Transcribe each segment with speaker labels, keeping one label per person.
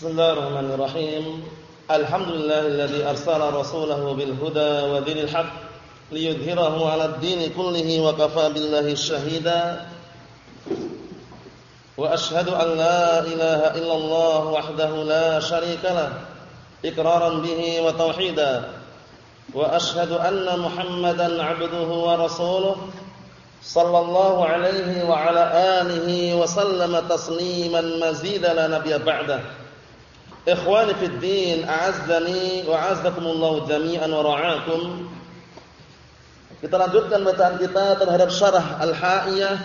Speaker 1: Bismillahirrahmanirrahim. Alhamdulillahilladzi arsala rasulahu bil huda wa dinil haqq liyudhhirahu 'alad dini kullihi wa kafa billahi shahida. Wa ashhadu an la ilaha illallah wahdahu la syarika lah iqraran bihi wa tauhida. Wa ashhadu anna Muhammadan 'abduhu wa rasuluhu sallallahu alaihi wa ala alihi wa sallama tasliman mazida la nabiyya ba'dahu. Ikhwani fid din, a'azzani wa a'azzakumullah jami'an wa ra'akum. Kita lanjutkan bacaan kita terhadap syarah Al-Ha'iyah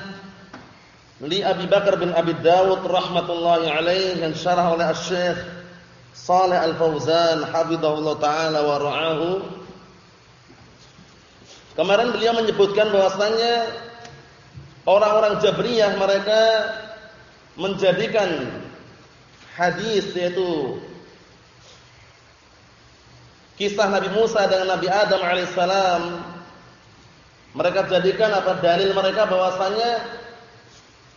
Speaker 1: li Abi Bakar bin Abi Dawud rahmatullahi alaih yang syarah oleh Asy-Syaikh Shalih Al-Fauzan hafizahullah taala wa ra'ahu. Kemarin beliau menyebutkan bahwasanya orang-orang Jabriyah mereka menjadikan hadis yaitu kisah Nabi Musa dengan Nabi Adam alaihissalam. Mereka jadikan apa? Dalil mereka bahwasanya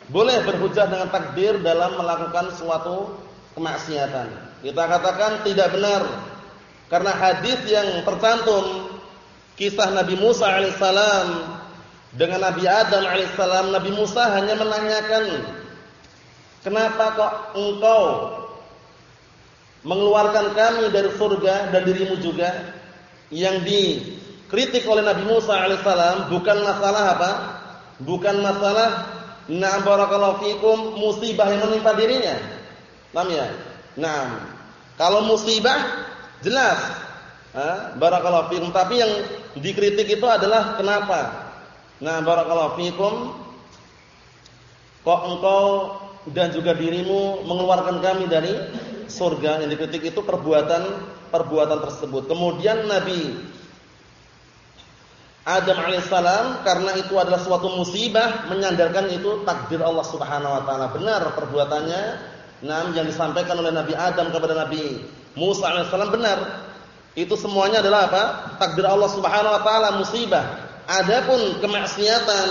Speaker 1: boleh berhujah dengan takdir dalam melakukan suatu kemaksiatan. Kita katakan tidak benar. Karena hadis yang tercantum kisah Nabi Musa alaihissalam dengan Nabi Adam alaihissalam Nabi Musa hanya menanyakan Kenapa kok engkau mengeluarkan kami dari surga dan dirimu juga? Yang dikritik oleh Nabi Musa alaihissalam bukan masalah apa? Bukan masalah na'am barakallahu fikum musibah yang menimpa dirinya. Paham ya? Nah, kalau musibah jelas ha? barakallahu fikum, tapi yang dikritik itu adalah kenapa? Nah, barakallahu fikum kok engkau dan juga dirimu mengeluarkan kami dari surga yang dikritik itu perbuatan perbuatan tersebut. Kemudian Nabi Adam alaihissalam karena itu adalah suatu musibah menyandarkan itu takdir Allah Subhanahu wa taala. Benar perbuatannya. Nah, yang disampaikan oleh Nabi Adam kepada Nabi Musa alaihissalam benar. Itu semuanya adalah apa? Takdir Allah Subhanahu wa taala musibah. Adapun kemaksiatan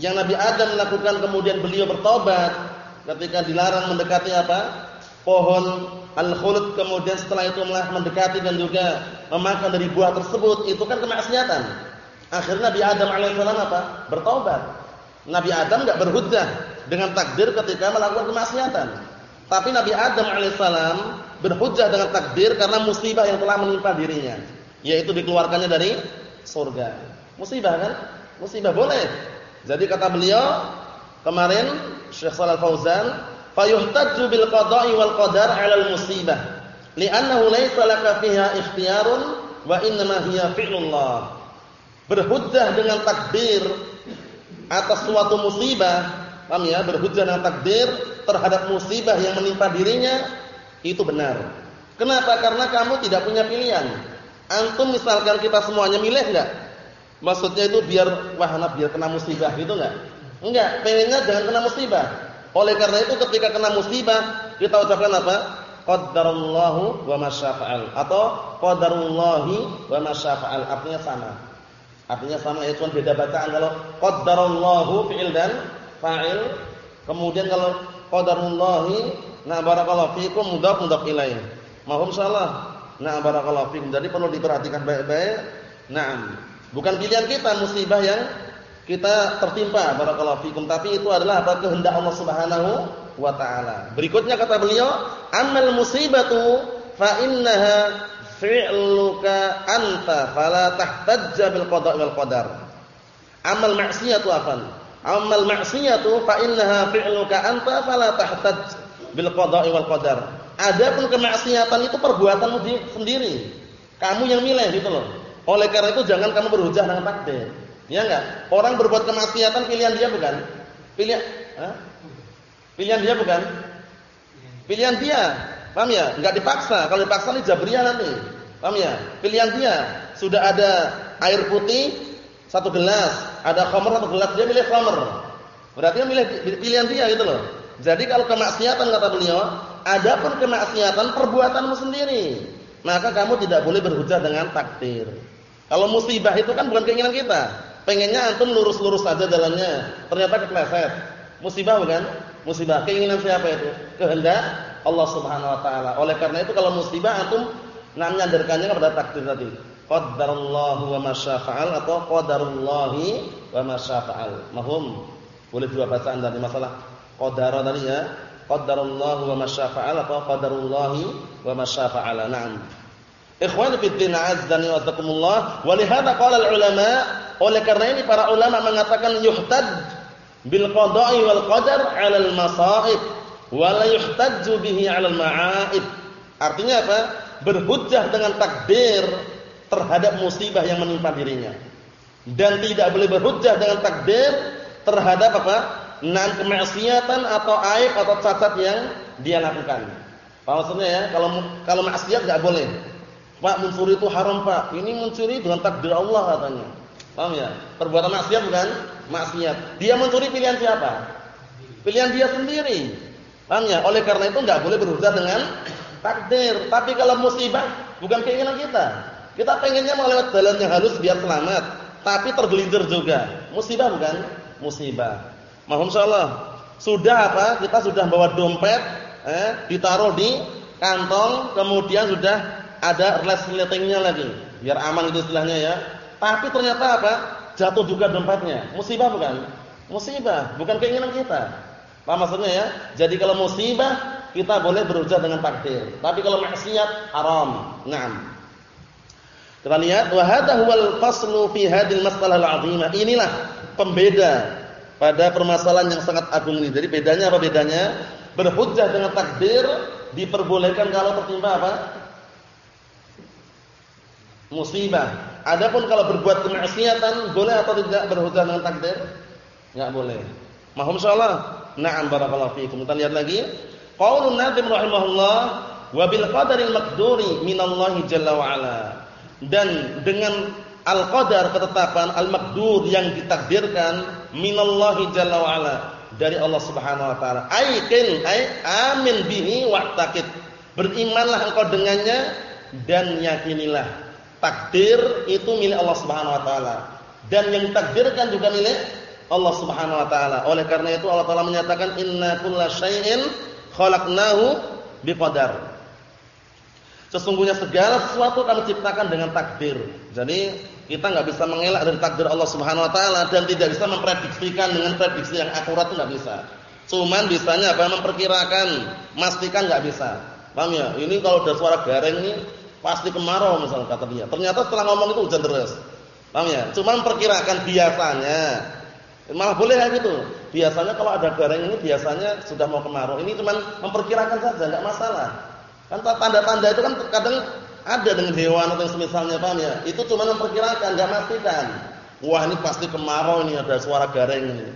Speaker 1: yang Nabi Adam lakukan kemudian beliau bertobat ketika dilarang mendekati apa? pohon al-khuld kemudian setelah itu malah mendekati dan juga memakan dari buah tersebut itu kan kemaksiatan. Akhirnya Nabi Adam alaihissalam apa? bertobat. Nabi Adam enggak berhujjah dengan takdir ketika melakukan kemaksiatan. Tapi Nabi Adam alaihissalam berhujjah dengan takdir karena musibah yang telah menimpa dirinya, yaitu dikeluarkannya dari surga. Musibah kan? Musibah boleh. Jadi kata beliau kemarin Syekh Shalal Fauzan, fayuhtajju bil qada'i wal qadar 'ala al musibah, li'annahu laysa laka fiha ikhtiyarun wa innama hiya fi'lullah. Berhujjah dengan takdir atas suatu musibah, paham ya? Berhujjah dengan takdir terhadap musibah yang menimpa dirinya itu benar. Kenapa? Karena kamu tidak punya pilihan. Antum misalkan kita semuanya milih enggak? Maksudnya itu biar wah biar kena musibah gitu enggak? Enggak, pengennya jangan kena musibah. Oleh karena itu ketika kena musibah, kita ucapkan apa? Qadarullahu wa masyafa'al atau qadarullahi wa masyafa'al. Artinya sama. Artinya sama ya cuma beda bacaan kalau qadarullahu fi'il dan fa'il. Kemudian kalau qadarullahi na barakallahu fikum mudhaf ilaih. Mahum salah. Na barakallahu fikum. Jadi perlu diperhatikan baik-baik. Naam. Bukan pilihan kita musibah yang kita tertimpa barakallahu fikum tapi itu adalah apa kehendak Allah Subhanahu wa taala. Berikutnya kata beliau, "Amal musibatu fa innaha fi'luka anta fala tahtajja bil qada' wal qadar." Amal maksiatu afan. Amal maksiatu fa innaha fi'luka anta fala tahtajj bil qada' wal qadar. Adapun kemaksiatan itu perbuatanmu sendiri. Kamu yang milih gitu loh. Oleh karena itu jangan kamu berhujah dengan takdir. Ya enggak? Orang berbuat kemaksiatan pilihan dia bukan? Pilihan ha? Pilihan dia bukan? Pilihan dia. Paham ya? Enggak dipaksa. Kalau dipaksa ini jabriyah nanti. Paham ya? Pilihan dia. Sudah ada air putih satu gelas, ada khamr satu gelas, dia milih khamr. Berarti dia milih pilihan dia gitu loh. Jadi kalau kemaksiatan kata beliau, adapun kemaksiatan perbuatanmu sendiri, maka kamu tidak boleh berhujah dengan takdir. Kalau musibah itu kan bukan keinginan kita. Pengennya antum lurus-lurus saja jalannya, ternyata kepleset. Musibah bukan? Musibah. Keinginan siapa itu? Kehendak Allah Subhanahu wa taala. Oleh karena itu kalau musibah antum nah nyandarkannya kepada takdir tadi. Qadarullahu wa masyafa'al atau qadarullahi wa masyafa'al. Mahum? Boleh dua bacaan dari masalah qadara tadi ya. Qadarullahu wa masyafa'al atau qadarullahi wa masyafa'ala. Naam. Ikhwan fi din azdani wa takumullah. Wa lihada qala ulama oleh karena ini para ulama mengatakan yuhtad bil qada'i wal qadar 'ala al masa'ib wa la yuhtajju bihi 'ala al ma'aib. Artinya apa? Berhujjah dengan takdir terhadap musibah yang menimpa dirinya. Dan tidak boleh berhujjah dengan takdir terhadap apa? nan kemaksiatan atau aib atau cacat yang dia lakukan. Maksudnya ya? Kalau kalau maksiat enggak boleh. Pak mencuri itu haram, Pak. Ini mencuri dengan takdir Allah katanya. Paham ya? Perbuatan maksiat bukan maksiat. Dia mencuri pilihan siapa? Pilihan dia sendiri. Paham ya? Oleh karena itu enggak boleh berusaha dengan takdir. Tapi kalau musibah bukan keinginan kita. Kita pengennya melewat jalan yang halus biar selamat, tapi tergelincir juga. Musibah bukan? Musibah. Mohon insyaallah. Sudah apa? Kita sudah bawa dompet, eh, ditaruh di kantong, kemudian sudah ada resletingnya lagi. Biar aman itu istilahnya ya. Tapi ternyata apa? Jatuh juga dompetnya. Musibah bukan? Musibah, bukan keinginan kita. Paham maksudnya ya? Jadi kalau musibah kita boleh berusaha dengan takdir. Tapi kalau maksiat haram. Naam. Kita lihat wa hadha huwal faslu fi hadhil masalah al-'azimah. Inilah pembeda pada permasalahan yang sangat agung ini. Jadi bedanya apa bedanya? Berhujjah dengan takdir diperbolehkan kalau tertimpa apa? Musibah. Adapun kalau berbuat kemaksiatan boleh atau tidak berhujjah dengan takdir? Enggak boleh. Mahum insyaallah. Na'am barakallahu fiikum. Kita lihat lagi. Qaulun Nabi rahimahullah wa bil qadaril maqduri minallahi jalla wa ala. Dan dengan al-qadar ketetapan al-maqdur yang ditakdirkan minallahi jalla wa ala dari Allah Subhanahu wa taala. Aikin ay amin bihi wa'taqid. Berimanlah engkau dengannya dan yakinilah Takdir itu milik Allah Subhanahu wa taala dan yang ditakdirkan juga milik Allah Subhanahu wa taala. Oleh karena itu Allah taala menyatakan inna kulla syai'in khalaqnahu biqadar. Sesungguhnya segala sesuatu kami ciptakan dengan takdir. Jadi kita nggak bisa mengelak dari takdir Allah Subhanahu wa taala dan tidak bisa memprediksikan dengan prediksi yang akurat nggak bisa. Cuman bisanya apa? Memperkirakan, memastikan nggak bisa. Paham ya? Ini kalau udah suara garing nih Pasti kemarau misalnya kata dia. Ternyata setelah ngomong itu hujan deras. Paham ya? Cuma memperkirakan biasanya. Malah boleh kayak gitu. Biasanya kalau ada garing ini biasanya sudah mau kemarau. Ini cuma memperkirakan saja, enggak masalah. Kan tanda-tanda itu kan kadang ada dengan hewan atau yang semisalnya, paham ya? Itu cuma memperkirakan, enggak memastikan. Wah, ini pasti kemarau ini ada suara garing ini.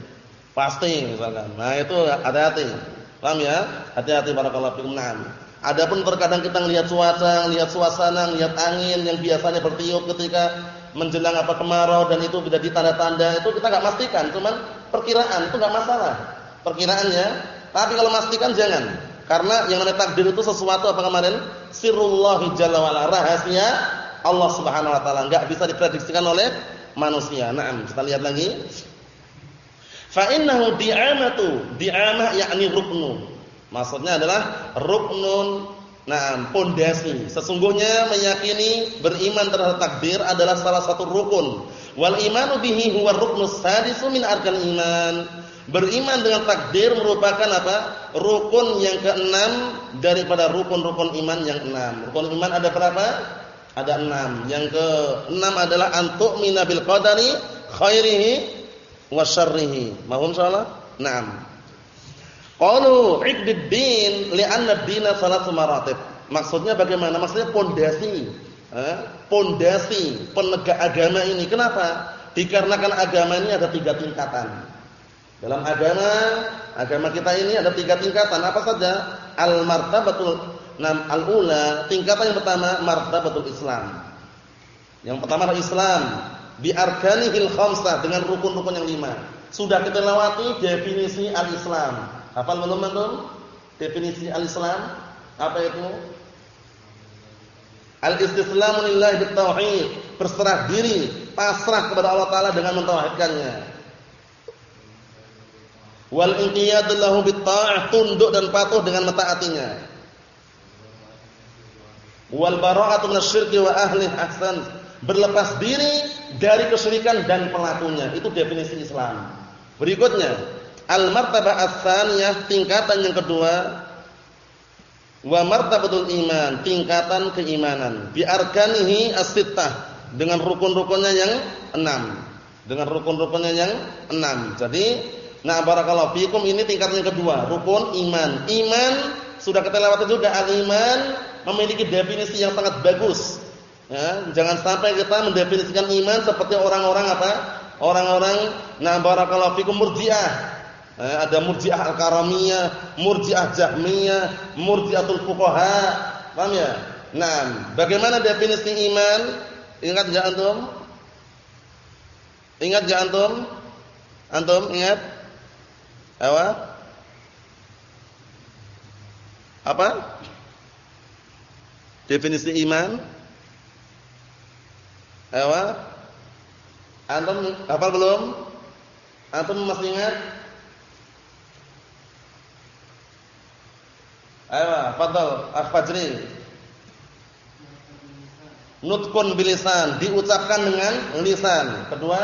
Speaker 1: Pasti misalkan. Nah, itu hati-hati. Paham ya? Hati-hati barakallahu fikum. Nah. Adapun terkadang kita melihat cuaca, lihat suasana, lihat angin yang biasanya bertiup ketika menjelang apa kemarau dan itu tidak ditanda-tanda itu kita nggak pastikan, cuman perkiraan itu nggak masalah. Perkiraannya, tapi kalau pastikan jangan. Karena yang namanya takdir itu sesuatu apa kemarin? Sirrullah jalla wala, rahasia Allah Subhanahu wa taala, enggak bisa diprediksikan oleh manusia. Naam, kita lihat lagi. Fa innahu di'amatu, di'amah yakni ruknu. Maksudnya adalah ruknun, nah pondasi. Sesungguhnya meyakini beriman terhadap takdir adalah salah satu rukun. Wal imanu bihi huwa ruknus sadisu min arkan iman. Beriman dengan takdir merupakan apa? Rukun yang keenam daripada rukun-rukun iman yang enam. Rukun iman ada berapa? Ada enam. Yang keenam adalah antuk minabil qadari khairihi wa syarrihi. Mahum salah? Naam. Qalu iddid din li'anna ad-dina salatu maratib. Maksudnya bagaimana? Maksudnya pondasi. Eh, pondasi penegak agama ini. Kenapa? Dikarenakan agama ini ada tiga tingkatan. Dalam agama, agama kita ini ada tiga tingkatan. Apa saja? Al-martabatul nam al-ula, tingkatan yang pertama martabatul Islam. Yang pertama adalah Islam bi arkanihil khamsah dengan rukun-rukun yang lima. Sudah kita lewati definisi al-Islam. Hafal belum antum? Definisi al-Islam apa itu? Al-istislamu lillahi bitauhid, berserah diri, pasrah kepada Allah taala dengan mentauhidkannya. Wal inqiyadu lahu tunduk dan patuh dengan mentaatinya. Wal bara'atu minasyirki wa ahli ahsan. Berlepas diri dari kesyirikan dan pelakunya. Itu definisi Islam. Berikutnya, al martabah ats-tsaniyah tingkatan yang kedua wa martabatul iman, tingkatan keimanan. Bi arkanihi as-sittah dengan rukun-rukunnya yang enam. Dengan rukun-rukunnya yang enam. Jadi, nah barakallahu fikum ini tingkat yang kedua, rukun iman. Iman sudah kita lewati juga al-iman memiliki definisi yang sangat bagus. Ya, jangan sampai kita mendefinisikan iman seperti orang-orang apa? Orang-orang nah barakallahu fikum murji'ah. Eh, ada murji'ah al-karamiyah, murji'ah jahmiyah, murji'atul fuqaha. Paham ya? Nah, bagaimana definisi iman? Ingat enggak antum? Ingat enggak antum? Antum ingat? Apa? Apa? Definisi iman? Apa? Antum hafal belum? Antum masih ingat? Ayo, fadal, Al-Fajri. Nutkun bilisan, diucapkan dengan lisan. Kedua,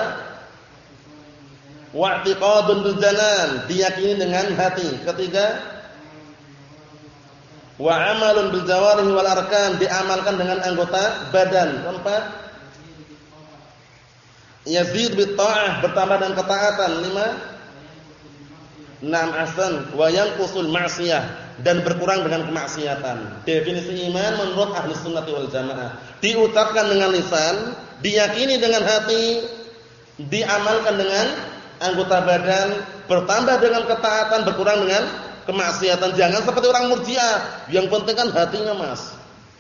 Speaker 1: wa'tiqadun bil janan, diyakini dengan hati. Ketiga, wa amalun bil wal arkan, diamalkan dengan anggota badan. Keempat, yazid bit bertambah dengan ketaatan. Lima, Naam ahsan wa yanqusul ma'siyah dan berkurang dengan kemaksiatan. Definisi iman menurut ahli sunnah wal jamaah. Diucapkan dengan lisan, diyakini dengan hati, diamalkan dengan anggota badan, bertambah dengan ketaatan, berkurang dengan kemaksiatan. Jangan seperti orang murjiah, yang penting kan hatinya, Mas.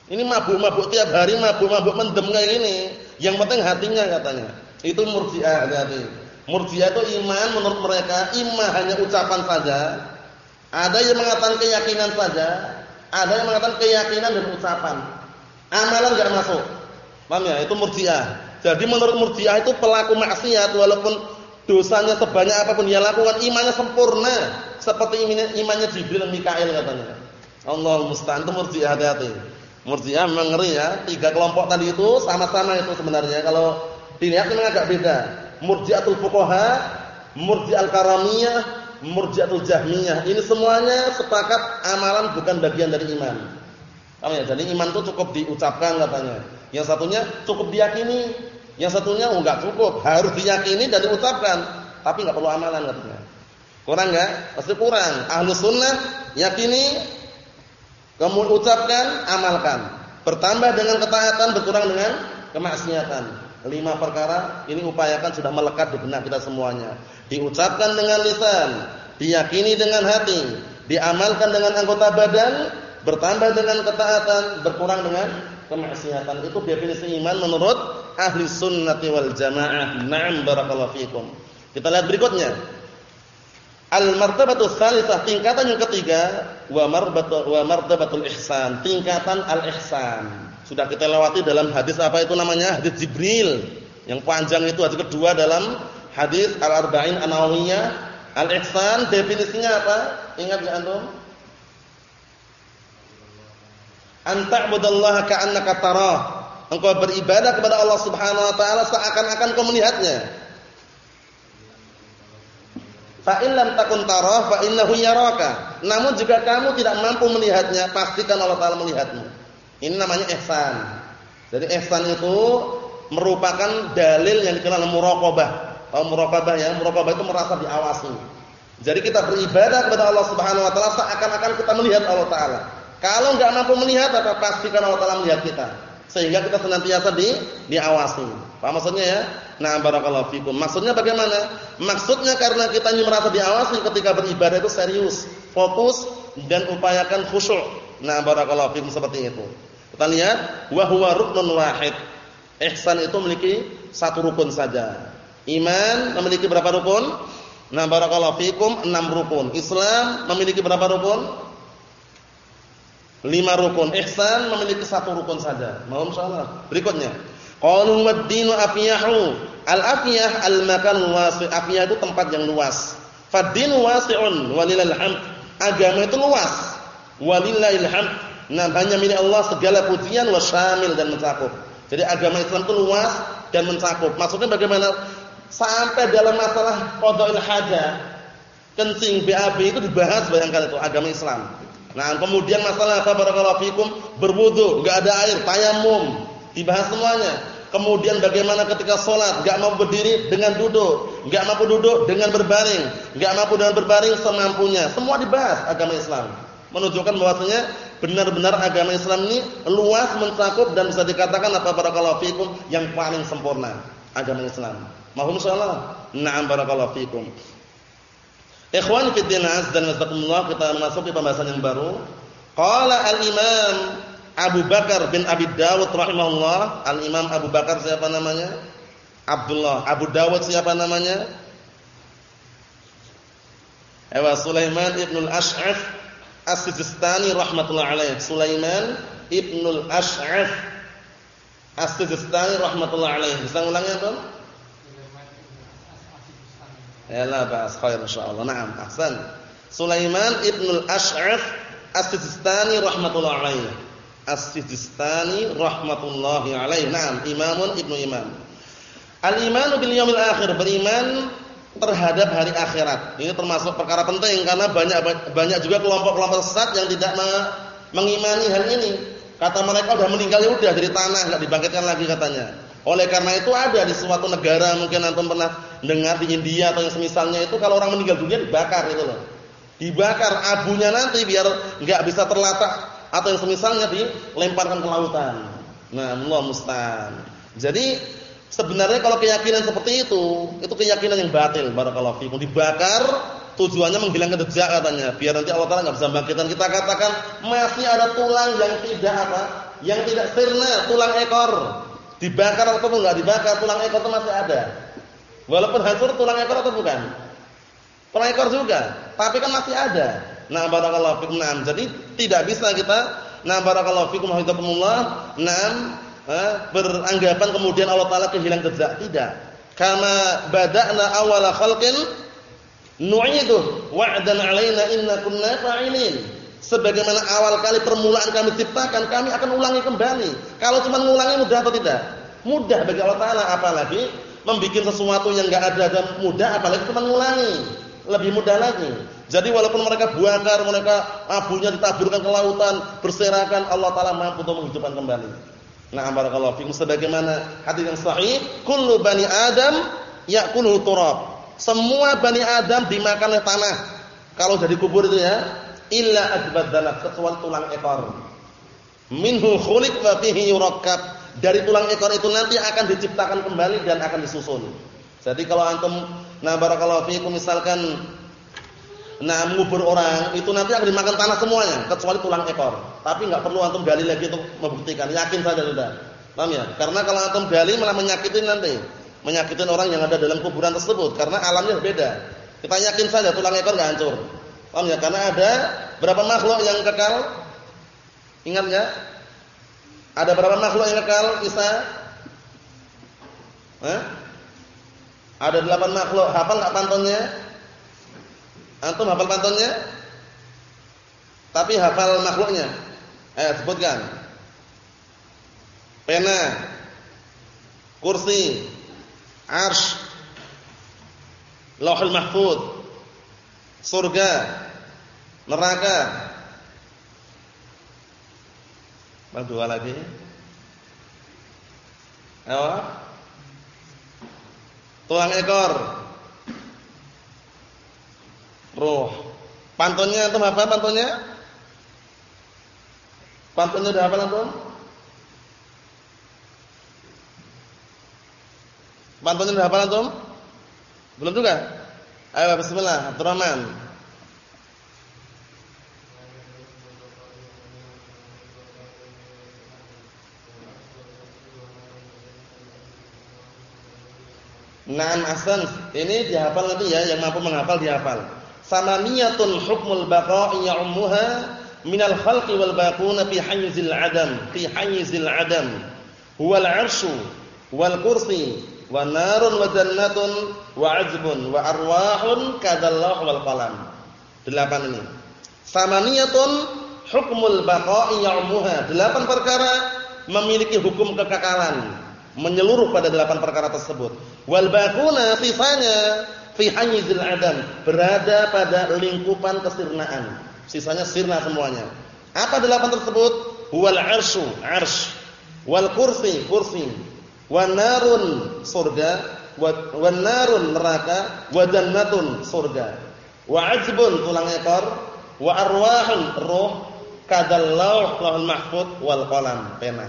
Speaker 1: Ini mabuk-mabuk tiap hari, mabuk-mabuk mendem kayak gini. Yang penting hatinya katanya. Itu murjiah hati-hati. Murji'ah itu iman menurut mereka iman hanya ucapan saja. Ada yang mengatakan keyakinan saja, ada yang mengatakan keyakinan dan ucapan. Amalan enggak masuk. Paham ya? Itu Murji'ah. Jadi menurut Murji'ah itu pelaku maksiat walaupun dosanya sebanyak apa pun dia lakukan imannya sempurna seperti imannya, imannya Jibril dan Mikail katanya. Allah musta'an itu Murji'ah hati-hati. Murji'ah memang ngeri ya. Tiga kelompok tadi itu sama-sama itu sebenarnya. Kalau dilihat memang agak beda. Murji'atul fuqaha, Murji'al karamiyah, Murji'atul jahmiyah. Ini semuanya sepakat amalan bukan bagian dari iman. Paham ya? Jadi iman itu cukup diucapkan katanya. Yang satunya cukup diyakini, yang satunya enggak cukup, harus diyakini dan diucapkan, tapi enggak perlu amalan katanya. Kurang enggak? Pasti kurang. Ahlu sunnah yakini, kemudian ucapkan, amalkan. Bertambah dengan ketaatan, berkurang dengan kemaksiatan. Lima perkara ini upayakan sudah melekat di benak kita semuanya. Diucapkan dengan lisan, diyakini dengan hati, diamalkan dengan anggota badan, bertambah dengan ketaatan, berkurang dengan kemaksiatan. Itu definisi iman menurut ahli sunnati wal jamaah. Naam barakallahu fikum. Kita lihat berikutnya. Al-martabatu tsalitsaah, tingkatan yang ketiga, wa martabatu wa martabatul ihsan, tingkatan al-ihsan. Sudah kita lewati dalam hadis apa itu namanya? Hadis Jibril. Yang panjang itu hadis kedua dalam hadis Al-Arba'in An-Nawawiyah. Al-ihsan definisinya apa? Ingat enggak antum? Anta budallaha ka'annaka tarah. Engkau beribadah kepada Allah Subhanahu wa taala seakan-akan kau melihatnya. Fa in lam takun tarah fa innahu yaraka. Namun jika kamu tidak mampu melihatnya, pastikan Allah taala melihatmu. Ini namanya ihsan. Jadi ihsan itu merupakan dalil yang dikenal muraqabah. Tahu muraqabah ya? Muraqabah itu merasa diawasi. Jadi kita beribadah kepada Allah Subhanahu wa taala seakan-akan kita melihat Allah taala. Kalau enggak mampu melihat, maka pastikan Allah taala melihat kita. Sehingga kita senantiasa di diawasi. Apa maksudnya ya? Nah, barakallahu fikum. Maksudnya bagaimana? Maksudnya karena kita ini merasa diawasi ketika beribadah itu serius, fokus dan upayakan khusyuk. Nah, barakallahu fikum seperti itu. Kita lihat wa huwa ruknun wahid. Ihsan itu memiliki satu rukun saja. Iman memiliki berapa rukun? Nah, barakallahu fikum enam rukun. Islam memiliki berapa rukun? Lima rukun. Ihsan memiliki satu rukun saja. Mau insyaallah. Berikutnya. Qalu wad-dinu afyahu. Al-afyah al-makan wasi'. Afyah itu tempat yang luas. Fad-dinu wasi'un walillahil hamd. Agama itu luas. Walillahil hamd Nah, hanya milik Allah segala pujian wa syamil dan mencakup. Jadi agama Islam itu luas dan mencakup. Maksudnya bagaimana? Sampai dalam masalah qada'il hajah, kencing BAB itu dibahas bayangkan itu agama Islam. Nah, kemudian masalah apa barakallahu fikum berwudu, enggak ada air, tayamum, dibahas semuanya. Kemudian bagaimana ketika sholat, enggak mau berdiri dengan duduk, enggak mampu duduk dengan berbaring, enggak mampu dengan berbaring semampunya. Semua dibahas agama Islam. Menunjukkan bahwasanya benar-benar agama Islam ini luas mencakup dan bisa dikatakan apa barakallahu fikum yang paling sempurna agama Islam. Mahum insyaallah. Na'am barakallahu fikum. Ikhwan fi din dan nazakumullah kita masuk ke pembahasan yang baru. Qala al-Imam Abu Bakar bin Abi Dawud rahimahullah. Al-Imam Abu Bakar siapa namanya? Abdullah. Abu Dawud siapa namanya? Ewa Sulaiman ibn al-Ash'af As-Sijistani rahmatullah alaih. Sulaiman Ibnul Ash'af As-Sijistani rahmatullah alaih. Bisa ngulangnya, Bang? La ba'as khair insyaallah. Naam, ahsan. Sulaiman Ibnul Ash'af As-Sijistani rahmatullah alaih. As-Sijistani rahmatullahi alaih. Naam, imamun ibnu imam. Al-imanu bil yaumil akhir, beriman terhadap hari akhirat. Ini termasuk perkara penting karena banyak banyak juga kelompok-kelompok sesat yang tidak mengimani hal ini. Kata mereka sudah meninggal ya udah dari tanah enggak dibangkitkan lagi katanya. Oleh karena itu ada di suatu negara mungkin antum pernah dengar di India atau yang semisalnya itu kalau orang meninggal dunia dibakar itu loh. Dibakar abunya nanti biar enggak bisa terlatak atau yang semisalnya dilemparkan ke lautan. Nah, Allah musta'an. Jadi Sebenarnya kalau keyakinan seperti itu, itu keyakinan yang batil. Barakallahu fikum. Dibakar tujuannya menghilangkan jejak katanya, biar nanti Allah Taala enggak bisa bangkitkan. Kita katakan masih ada tulang yang tidak apa? Yang tidak sirna, tulang ekor. Dibakar atau enggak dibakar, tulang ekor itu masih ada. Walaupun hancur tulang ekor atau bukan? Tulang ekor juga, tapi kan masih ada. Nah, barakallahu fikum. Nah, jadi tidak bisa kita nah barakallahu fikum hafizakumullah. Nah, beranggapan kemudian Allah taala kehilangan jejak, tidak. Kama bada'na awala khalqin nu'idu wa'dan 'alaina inna kunna fa'ilin. Sebagaimana awal kali permulaan kami ciptakan, kami akan ulangi kembali. Kalau cuma mengulangi mudah atau tidak? Mudah bagi Allah taala, apalagi membuat sesuatu yang enggak ada dan mudah apalagi cuma mengulangi. Lebih mudah lagi. Jadi walaupun mereka buangkar, mereka abunya ditaburkan ke lautan, berserakan, Allah taala mampu untuk menghidupkan kembali. Nah, barakallahu fikum sebagaimana hadis yang sahih, kullu bani Adam ya'kulu turab. Semua bani Adam dimakan oleh tanah. Kalau jadi kubur itu ya, illa adbadalat kecuali tulang ekor. Minhu khuliq wa fihi yurakkab. Dari tulang ekor itu nanti akan diciptakan kembali dan akan disusun. Jadi kalau antum nah barakallahu fikum misalkan Nah, mengubur orang itu nanti akan dimakan tanah semuanya kecuali tulang ekor. Tapi enggak perlu antum gali lagi untuk membuktikan, yakin saja sudah. Paham ya? Karena kalau antum gali malah menyakitin nanti. Menyakitin orang yang ada dalam kuburan tersebut karena alamnya berbeda. Kita yakin saja tulang ekor enggak hancur. Paham ya? Karena ada berapa makhluk yang kekal? Ingat enggak? Ada berapa makhluk yang kekal? Hah? Ada delapan makhluk. Hafal enggak pantunnya? Antum hafal pantunnya? Tapi hafal makhluknya. Eh, sebutkan. Pena, kursi, arsh, lauhul mahfud, surga, neraka. Bang dua lagi. Ayo. Tulang ekor, Roh. Pantunnya antum apa pantunnya? Pantunnya udah hafal antum? Pantunnya udah hafal antum? Belum juga? Ayo bismillah, Abdurrahman. Naam ahsan. Ini dihafal nanti ya, yang mampu menghafal dihafal samaniyatun hukmul baqa'i ya'ummuha minal khalqi wal baquna fi hayzil adam fi hayzil adam huwal 'arsyu wal kursi wa narun wa jannatun wa 'azbun wa arwahun kadallahu wal qalam delapan ini samaniyatun hukmul baqa'i ya'muha. Delapan perkara memiliki hukum kekekalan, menyeluruh pada delapan perkara tersebut. Wal baquna sisanya fi hayzil adam, berada pada lingkupan kesirnaan. Sisanya sirna semuanya. Apa delapan tersebut? Wal arsyu, arsy. Wal kursi, kursi. Wan narun, surga. Wan narun, neraka. Wa jannatun, surga. Wa ajbun, tulang ekor. Wa arwahun, roh kadal lauh lahul mahfud wal qalam pena.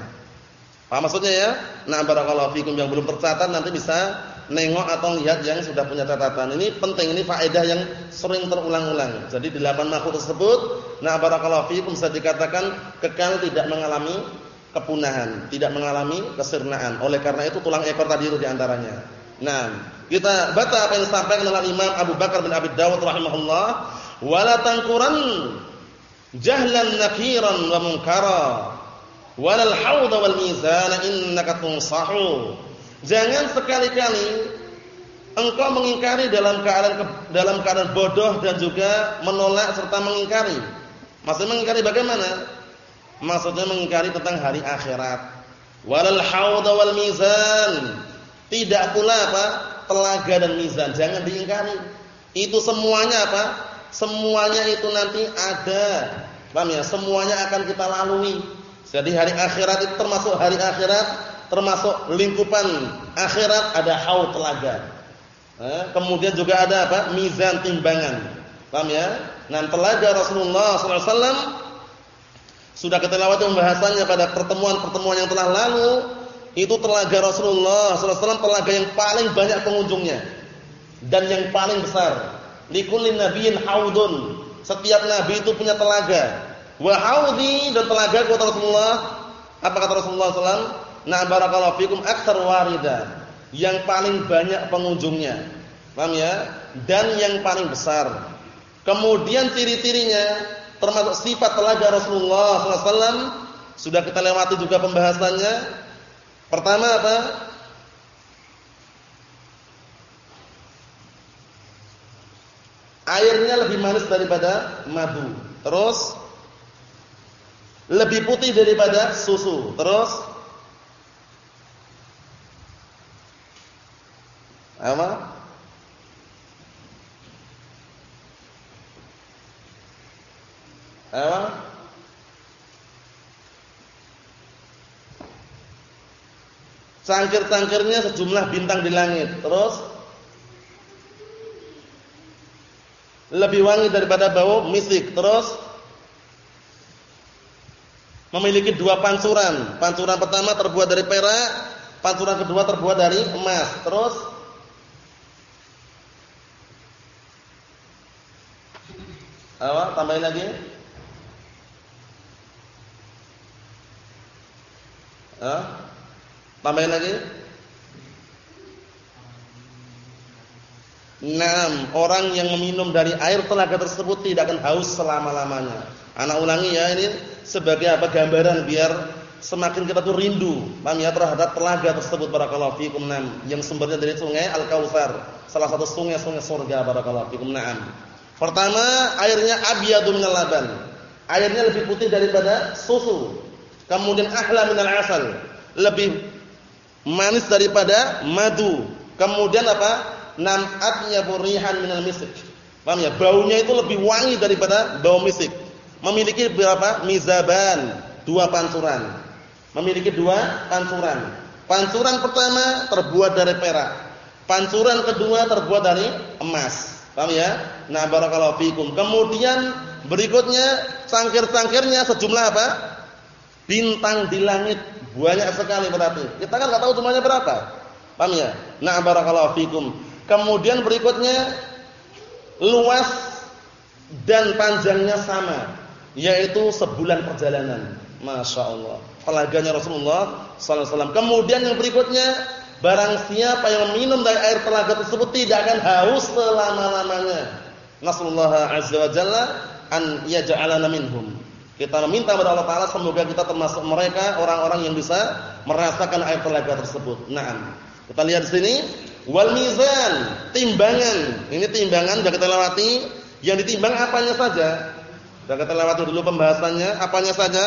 Speaker 1: Paham maksudnya ya? Nah, barakallahu fikum yang belum tercatat nanti bisa nengok atau lihat yang sudah punya catatan. Ini penting, ini faedah yang sering terulang-ulang. Jadi delapan makhluk tersebut, nah barakallahu fikum bisa dikatakan kekal tidak mengalami kepunahan, tidak mengalami kesirnaan. Oleh karena itu tulang ekor tadi itu di antaranya. Nah, kita baca apa yang disampaikan oleh Imam Abu Bakar bin Abi Dawud rahimahullah, wala tanquran jahlan nakiran wa munkara. Walal hawda wal mizana innaka tunsahu. Jangan sekali-kali engkau mengingkari dalam keadaan dalam keadaan bodoh dan juga menolak serta mengingkari. Maksudnya mengingkari bagaimana maksudnya mengingkari tentang hari akhirat walal hawda wal mizan tidak pula apa telaga dan mizan jangan diingkari itu semuanya apa semuanya itu nanti ada. Paham ya? Semuanya akan kita lalui. Jadi hari akhirat itu termasuk hari akhirat, termasuk lingkupan akhirat ada haud telaga. Eh, kemudian juga ada apa? Mizan timbangan. Paham ya? Nah, telaga Rasulullah SAW sudah kita lewati pembahasannya pada pertemuan-pertemuan yang telah lalu. Itu telaga Rasulullah SAW telaga yang paling banyak pengunjungnya dan yang paling besar. Likulli nabiyyin haudun. Setiap nabi itu punya telaga. Wa haudi dan telaga kata Rasulullah. Apa kata Rasulullah SAW? Nah barakallahu fikum aktsar warida. Yang paling banyak pengunjungnya. Paham ya? Dan yang paling besar. Kemudian ciri-cirinya termasuk sifat telaga Rasulullah SAW sudah kita lewati juga pembahasannya. Pertama apa? airnya lebih manis daripada madu. Terus lebih putih daripada susu. Terus apa? Apa? Cangkir-cangkirnya sejumlah bintang di langit. Terus lebih wangi daripada bau misik. Terus memiliki dua pancuran. Pancuran pertama terbuat dari perak, pancuran kedua terbuat dari emas. Terus apa? Tambahin lagi. Ah? Tambahin lagi. Naam, orang yang meminum dari air telaga tersebut tidak akan haus selama-lamanya. Anak ulangi ya ini sebagai apa gambaran biar semakin kita tuh rindu, paham ya terhadap telaga tersebut barakallahu fikum nam yang sumbernya dari sungai Al-Kautsar, salah satu sungai-sungai surga barakallahu fikum nam. Pertama, airnya abyadu laban. Airnya lebih putih daripada susu. Kemudian ahla minal asal, lebih manis daripada madu. Kemudian apa? nam'atnya burihan minal misik. Paham ya? Baunya itu lebih wangi daripada bau misik. Memiliki berapa? Mizaban, dua pancuran. Memiliki dua pancuran. Pancuran pertama terbuat dari perak. Pancuran kedua terbuat dari emas. Paham ya? Nah, barakallahu fikum. Kemudian berikutnya cangkir-cangkirnya sejumlah apa? Bintang di langit banyak sekali berarti. Kita kan enggak tahu jumlahnya berapa. Paham ya? Nah, barakallahu fikum. Kemudian berikutnya luas dan panjangnya sama, yaitu sebulan perjalanan. Masya Allah. Telaganya Rasulullah SAW. Kemudian yang berikutnya, barang siapa yang minum dari air telaga tersebut tidak akan haus selama-lamanya. Nasallallahu azza wa jalla an yaj'alana minhum. Kita meminta kepada Allah Taala semoga kita termasuk mereka orang-orang yang bisa merasakan air telaga tersebut. Naam. Kita lihat di sini Wal mizan, timbangan. Ini timbangan sudah kita lewati. Yang ditimbang apanya saja? Sudah kita lewati dulu pembahasannya, apanya saja?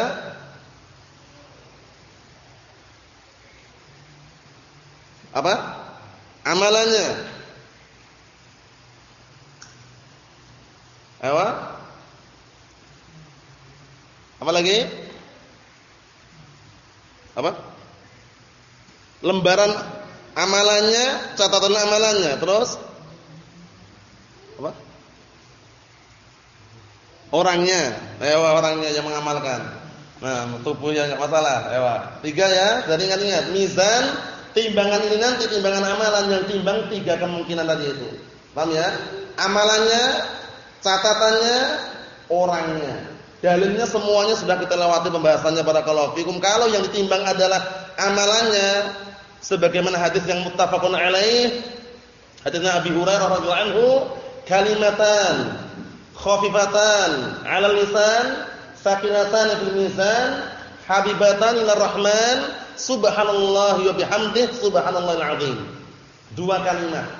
Speaker 1: Apa? Amalannya. Apa? Apa lagi? Apa? Lembaran amalannya, catatan amalannya, terus apa? Orangnya, ewa orangnya yang mengamalkan. Nah, tubuhnya enggak masalah, ewa. Tiga ya, jadi ingat-ingat, mizan timbangan ini nanti timbangan amalan yang timbang tiga kemungkinan tadi itu. Paham ya? Amalannya, catatannya, orangnya. Dalilnya semuanya sudah kita lewati pembahasannya para fikum. Kalau yang ditimbang adalah amalannya sebagaimana hadis yang muttafaqun alaih hadisnya Abi Hurairah radhiyallahu anhu kalimatan khafifatan 'ala lisan sakinatan fil mizan habibatan rahman subhanallah wa bihamdih subhanallahil azim. Dua kalimat,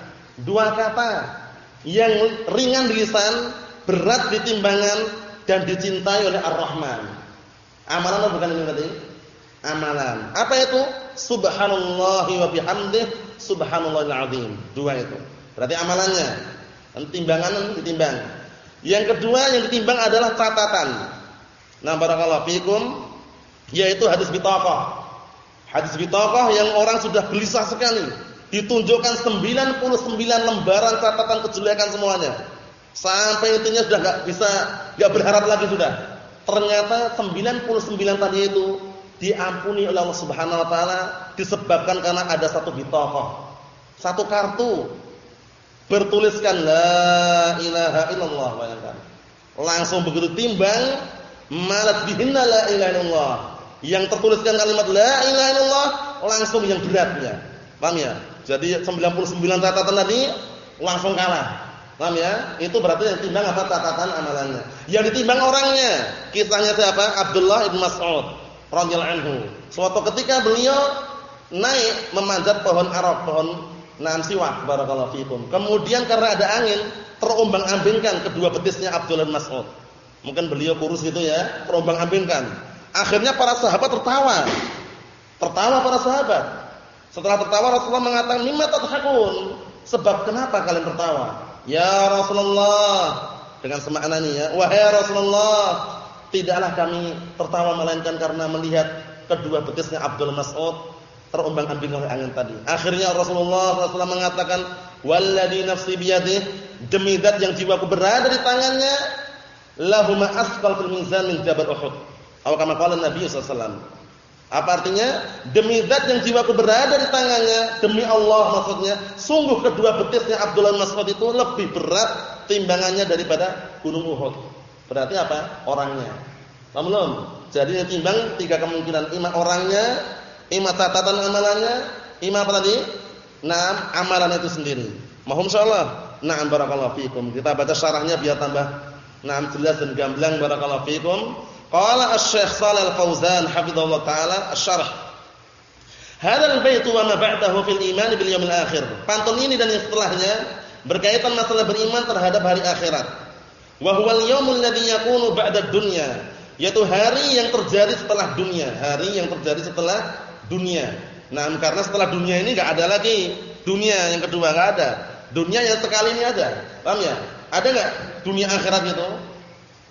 Speaker 1: dua kata yang ringan di lisan, berat di timbangan dan dicintai oleh Ar-Rahman. Amalan apa bukan ini tadi? Amalan. Apa itu? Subhanallah wa bihamdih subhanallahil azim. Dua itu. Berarti amalannya. Timbangan ditimbang. Yang kedua yang ditimbang adalah catatan. Nah, barakallahu fikum yaitu hadis bitaqah. Hadis bitaqah yang orang sudah gelisah sekali. Ditunjukkan 99 lembaran catatan kejelekan semuanya. Sampai intinya sudah enggak bisa enggak berharap lagi sudah. Ternyata 99 tadi itu diampuni oleh Allah Subhanahu wa taala disebabkan karena ada satu bitaqah. Satu kartu bertuliskan la ilaha illallah. Langsung begitu timbang malat bihinna la ilaha illallah yang tertuliskan kalimat la ilaha illallah langsung yang beratnya. Paham ya? Jadi 99 catatan tadi langsung kalah. Paham ya? Itu berarti yang timbang apa catatan amalannya. Yang ditimbang orangnya. Kisahnya siapa? Abdullah bin Mas'ud radhiyallahu anhu. Suatu ketika beliau naik memanjat pohon arab, pohon Naam siwak barakallahu fikum. Kemudian karena ada angin, terombang-ambingkan kedua betisnya Abdullah bin Mas'ud. Mungkin beliau kurus gitu ya, terombang-ambingkan. Akhirnya para sahabat tertawa. Tertawa para sahabat. Setelah tertawa Rasulullah mengatakan, "Mimma tadhakun?" Sebab kenapa kalian tertawa? Ya Rasulullah, dengan semakna ini ya, wahai Rasulullah, tidaklah kami tertawa melainkan karena melihat kedua betisnya Abdul Mas'ud terombang-ambing oleh angin tadi. Akhirnya Rasulullah SAW mengatakan, "Walladzi nafsi biyadihi, demi zat yang jiwaku berada di tangannya, lahuma asfal fil mizan min jabal Uhud." Atau kama qala Nabi sallallahu Apa artinya? Demi zat yang jiwaku berada di tangannya, demi Allah maksudnya, sungguh kedua betisnya Abdullah Mas'ud itu lebih berat timbangannya daripada gunung Uhud. Berarti apa? Orangnya. Paham Jadi yang timbang tiga kemungkinan, ima orangnya, ima catatan amalannya, ima apa tadi? Nah, amalan itu sendiri. Mohon insyaallah. Na'am barakallahu fikum. Kita baca syarahnya biar tambah na'am jelas dan gamblang barakallahu fikum. Qala Asy-Syaikh Shalal Fauzan hafizallahu taala asy-syarh. Hadzal bait wa ma ba'dahu fil iman bil yaumil akhir. Pantun ini dan yang setelahnya berkaitan masalah beriman terhadap hari akhirat. Wa huwal yaumul ladzi yakunu ba'da dunya, yaitu hari yang terjadi setelah dunia, hari yang terjadi setelah dunia. Nah, karena setelah dunia ini enggak ada lagi dunia yang kedua enggak ada. Dunia yang sekali ini ada. Paham ya? Ada enggak dunia akhirat itu?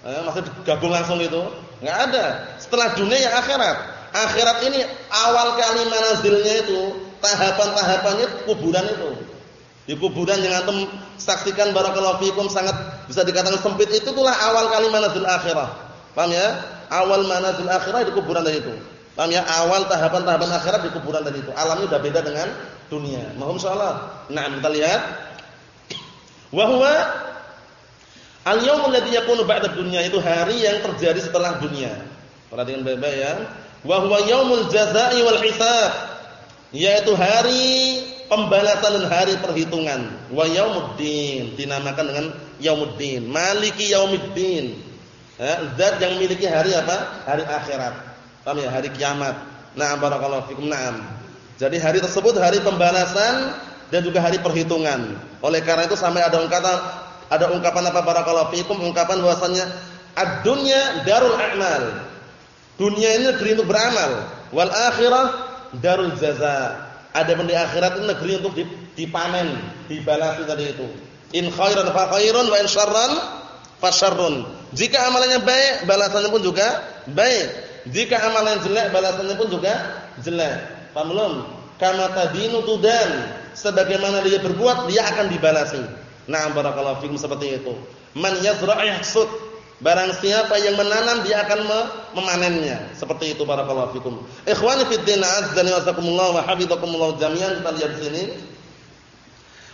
Speaker 1: Eh, masih gabung langsung itu? Enggak ada. Setelah dunia ya akhirat. Akhirat ini awal kali manazilnya itu, tahapan-tahapannya kuburan itu. Di kuburan yang antum saksikan barakallahu fikum sangat bisa dikatakan sempit itu itulah awal kali manazil akhirah. Paham ya? Awal manazil akhirah di kuburan tadi itu. Paham ya? Awal tahapan-tahapan akhirat di kuburan tadi itu. Alamnya sudah beda dengan dunia. Mohon insyaallah. Nah, kita lihat. Wa huwa Al-yaumul ladzi yakunu ba'da dunya itu hari yang terjadi setelah dunia. Perhatikan baik-baik ya. Wa huwa yaumul jazaa'i wal hisab. Yaitu hari pembalasan dan hari perhitungan. Wa yaumuddin dinamakan dengan yaumuddin. Maliki yaumiddin. Ya, zat yang memiliki hari apa? Hari akhirat. Paham ya? Hari kiamat. Na'am barakallahu fikum. Na'am. Jadi hari tersebut hari pembalasan dan juga hari perhitungan. Oleh karena itu sampai ada ungkapan ada ungkapan apa barakallahu fikum ungkapan bahwasanya ad-dunya darul a'mal. Dunia ini negeri untuk beramal, wal akhirah darul jaza. Adapun di akhirat ini negeri untuk dipanen, dibalas tadi itu. In khairan fa khairun wa in syarran fa syarrun. Jika amalannya baik, balasannya pun juga baik. Jika amalannya jelek, balasannya pun juga jelek. Paham belum? Kama tadinu tudan. Sebagaimana dia berbuat, dia akan dibalasi. Nah, barakallahu fikum seperti itu. Man yazra' yahsud. Barang siapa yang menanam dia akan memanennya. Seperti itu barakallahu fikum. Ikhwani fid din azza wa jazakumullah wa hafizakumullah jami'an kita lihat sini.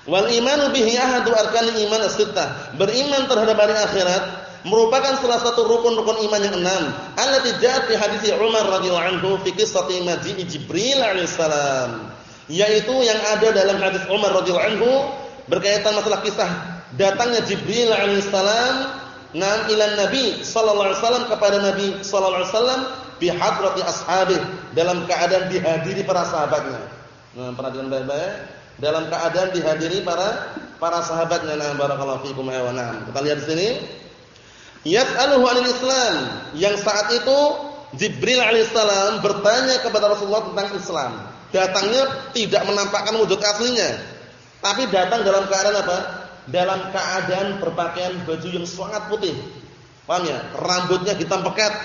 Speaker 1: Wal imanu bihi ahadu arkan iman as-sittah. Beriman terhadap hari akhirat merupakan salah satu rukun-rukun iman yang enam. Allati ja'at fi hadis Umar radhiyallahu anhu fi qissati maji'i Jibril alaihissalam. Yaitu yang ada dalam hadis Umar radhiyallahu anhu berkaitan masalah kisah datangnya Jibril alaihissalam nam ila Nabi sallallahu alaihi wasallam kepada Nabi sallallahu alaihi wasallam bi hadrati ashabih dalam keadaan dihadiri para sahabatnya. Nah, perhatikan baik-baik. Dalam keadaan dihadiri para para sahabatnya. Nah, barakallahu fikum wa na'am. Kita lihat di sini. Yas'aluhu 'anil Islam. Yang saat itu Jibril alaihissalam bertanya kepada Rasulullah tentang Islam. Datangnya tidak menampakkan wujud aslinya, tapi datang dalam keadaan apa? dalam keadaan berpakaian baju yang sangat putih. Paham ya? Rambutnya hitam pekat,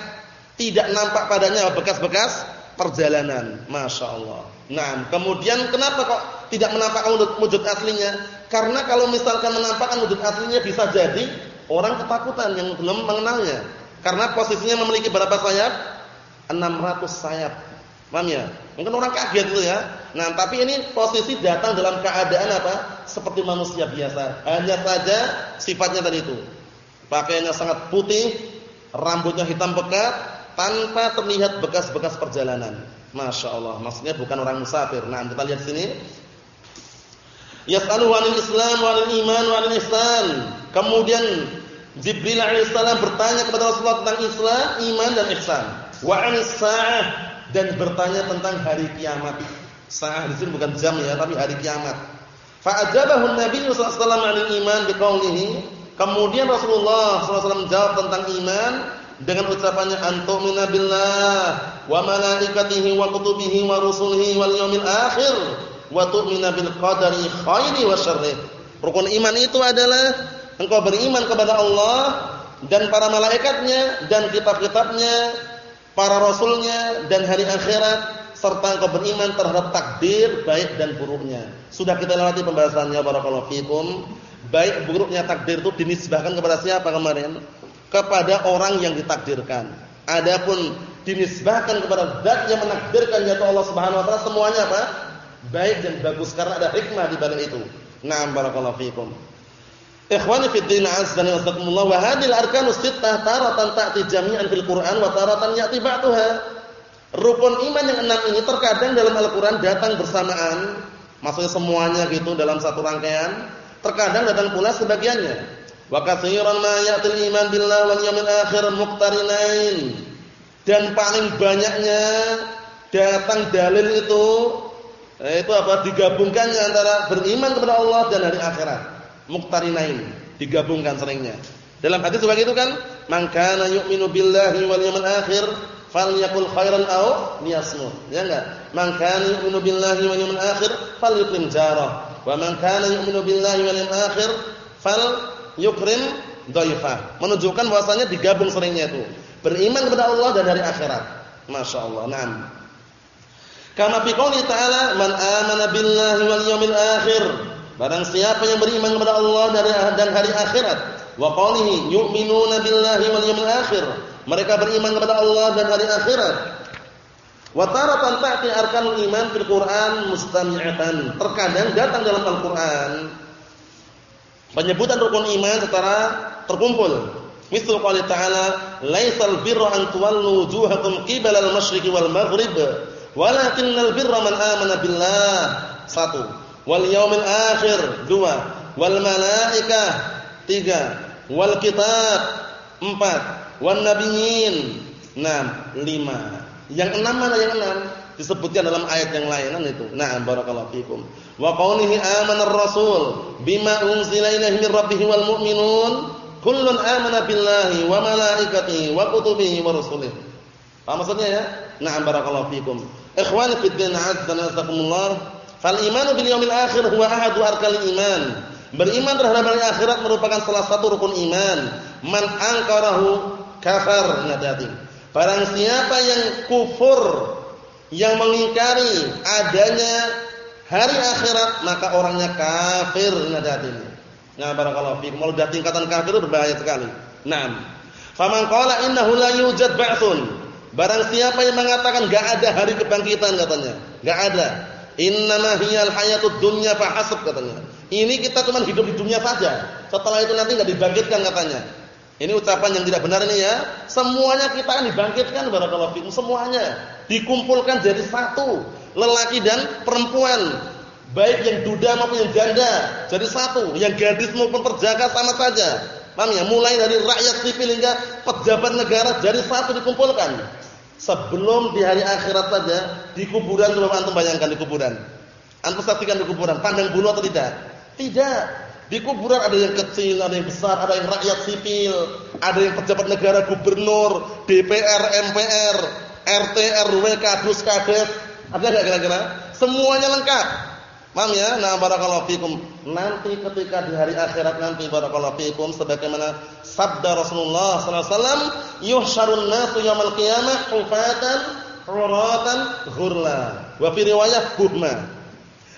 Speaker 1: tidak nampak padanya bekas-bekas perjalanan. Masya Allah. Nah, kemudian kenapa kok tidak menampakkan wujud aslinya? Karena kalau misalkan menampakkan wujud aslinya bisa jadi orang ketakutan yang belum mengenalnya. Karena posisinya memiliki berapa sayap? 600 sayap. Paham ya? Mungkin orang kaget itu ya. Nah, tapi ini posisi datang dalam keadaan apa? Seperti manusia biasa. Hanya saja sifatnya tadi itu. Pakaiannya sangat putih, rambutnya hitam pekat, tanpa terlihat bekas-bekas perjalanan. Masya Allah. Maksudnya bukan orang musafir. Nah, kita lihat sini. Yas'alu 'anil Islam wa 'anil iman wa 'anil ihsan. Kemudian Jibril alaihissalam bertanya kepada Rasulullah tentang Islam, iman dan ihsan. Wa 'anis dan bertanya tentang hari kiamat. Sa'ah di sini bukan jam ya, tapi hari kiamat. Fa'ajabahu Nabi sallallahu alaihi iman biqaulihi. Kemudian Rasulullah SAW menjawab tentang iman dengan ucapannya antumina billah wa malaikatihi wa kutubihi wa rusulihi wal yaumil akhir wa tu'mina bil qadari khairi wa syarri. Rukun iman itu adalah engkau beriman kepada Allah dan para malaikatnya dan kitab-kitabnya para rasulnya dan hari akhirat serta engkau terhadap takdir baik dan buruknya. Sudah kita lewati pembahasannya barakallahu fikum. Baik buruknya takdir itu dinisbahkan kepada siapa kemarin? Kepada orang yang ditakdirkan. Adapun dinisbahkan kepada zat yang menakdirkan yaitu Allah Subhanahu wa taala semuanya apa? Baik dan bagus karena ada hikmah di balik itu. Naam barakallahu fikum. Ikhwani fi din azza wa jalla wa hadhihi al-arkanus sittah taratan ta'ti jami'an fil Qur'an wa taratan ya'ti ba'daha. Rukun iman yang enam ini terkadang dalam Al-Qur'an datang bersamaan, maksudnya semuanya gitu dalam satu rangkaian, terkadang datang pula sebagiannya. Wa katsiran ma ya'til iman billahi wal yawmil akhir muqtarinain. Dan paling banyaknya datang dalil itu itu apa digabungkannya antara beriman kepada Allah dan hari akhirat muqtarinain, digabungkan seringnya. Dalam hadis sebagai itu kan, "Man kana yu'minu billahi wal yawmil akhir falyakul khairan aw liyasmut." Ya enggak? "Man yu'minu billahi wal yawmil akhir falyukrim jarah." Wa man kana yu'minu billahi wal yawmil akhir falyukrim dhaifah. Menunjukkan bahwasanya digabung seringnya itu. Beriman kepada Allah dan hari akhirat. Masya Allah. Naam. Kama fi qouli ta'ala, "Man amana billahi wal yawmil akhir" Barang siapa yang beriman kepada Allah dan hari akhirat, wa qalihi yu'minuna billahi wal yawmil akhir. Mereka beriman kepada Allah dan hari akhirat. Wa taratan ta'ti arkanul iman fil Qur'an mustami'atan. Terkadang datang dalam Al-Qur'an penyebutan rukun iman secara terkumpul. Misal qali ta'ala, "Laisal birra an tuwallu wujuhakum qibala al-masyriqi wal maghrib, walakinnal birra man amana billah." Satu wal yaumil akhir dua. Wal malaikah tiga. Wal kitab empat. Wan nabiyyin enam. Lima. Yang enam mana? Yang enam. Disebutkan dalam ayat yang lain kan itu. Na'am barakallahu fikum. Wa qawlihi amana ar-rasul bima unzila ilaihi min rabbih wal mu'minun kullun amana billahi wa malaikatihi wa kutubihi wa rusulihi. Apa maksudnya ya? Na'am barakallahu fikum. Ikhwani fid din azza wa jazakumullah. Fal imanu bil yaumil akhir huwa ahadu arkanil iman. Beriman terhadap hari akhirat merupakan salah satu rukun iman. Man angkarahu kafar nadati. Barang siapa yang kufur yang mengingkari adanya hari akhirat maka orangnya kafir nadati. Nah barakallahu fiikum. Kalau tingkatan kafir berbahaya sekali. Naam. Faman qala innahu la yujad ba'tsun. Barang siapa yang mengatakan enggak ada hari kebangkitan katanya. Enggak ada. Innama hiyal hayatud dunya fa hasab katanya. Ini kita cuma hidup di dunia saja. Setelah itu nanti enggak dibangkitkan katanya. Ini ucapan yang tidak benar ini ya. Semuanya kita akan dibangkitkan barakallahu fikum semuanya. Dikumpulkan jadi satu, lelaki dan perempuan. Baik yang duda maupun yang janda jadi satu, yang gadis maupun perjaka sama saja. Paham ya? Mulai dari rakyat sipil hingga pejabat negara jadi satu dikumpulkan. Sebelum di hari akhirat saja di kuburan coba antum bayangkan di kuburan. Antum saksikan di kuburan, pandang bulu atau tidak? Tidak. Di kuburan ada yang kecil, ada yang besar, ada yang rakyat sipil, ada yang pejabat negara, gubernur, DPR, MPR, RT, RW, kadus, kades. Ada enggak kira-kira? Semuanya lengkap. Paham ya? Nah, barakallahu fikum. Nanti ketika di hari akhirat nanti barakallahu fikum sebagaimana sabda Rasulullah sallallahu alaihi wasallam, "Yuhsyarun nasu yaumil qiyamah hufatan, uratan, ghurla." Wa fi riwayah buhma.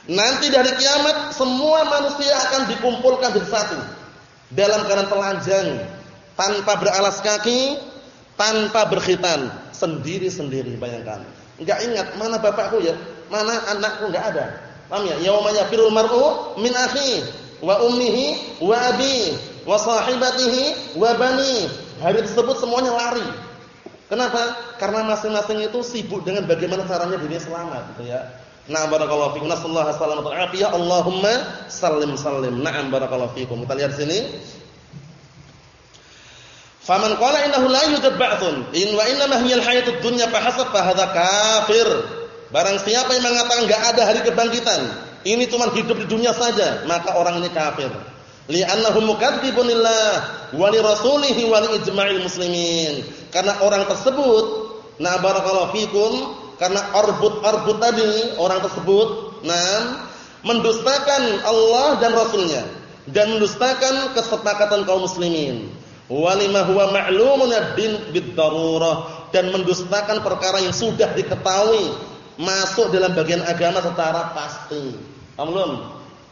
Speaker 1: Nanti dari kiamat semua manusia akan dikumpulkan di satu dalam keadaan telanjang, tanpa beralas kaki, tanpa berkhitan, sendiri-sendiri bayangkan. Enggak ingat mana bapakku ya, mana anakku enggak ada. Paham ya? Yauma yafirul mar'u min akhi wa ummihi wa abi wa sahibatihi wa bani. Hari tersebut semuanya lari. Kenapa? Karena masing-masing itu sibuk dengan bagaimana caranya dirinya selamat gitu ya. Na'am barakallahu fikum. Nasallahu salamatan afiyah. Allahumma sallim sallim. Na'am barakallahu fikum. Kita lihat sini. Faman qala innahu la yujad ba'tsun in wa inna ma hiya al-hayatud dunya fa hasab fa kafir. Barang siapa yang mengatakan enggak ada hari kebangkitan, ini cuma hidup di dunia saja, maka orang ini kafir. Li'annahu mukadzibun lillah wa li rasulihi wa li ijma'il muslimin. Karena orang tersebut, na barakallahu fikum, karena arbut-arbut tadi orang tersebut nah mendustakan Allah dan Rasulnya dan mendustakan kesepakatan kaum muslimin walima huwa ma'lumun ad-din bid-darurah dan mendustakan perkara yang sudah diketahui masuk dalam bagian agama secara pasti paham belum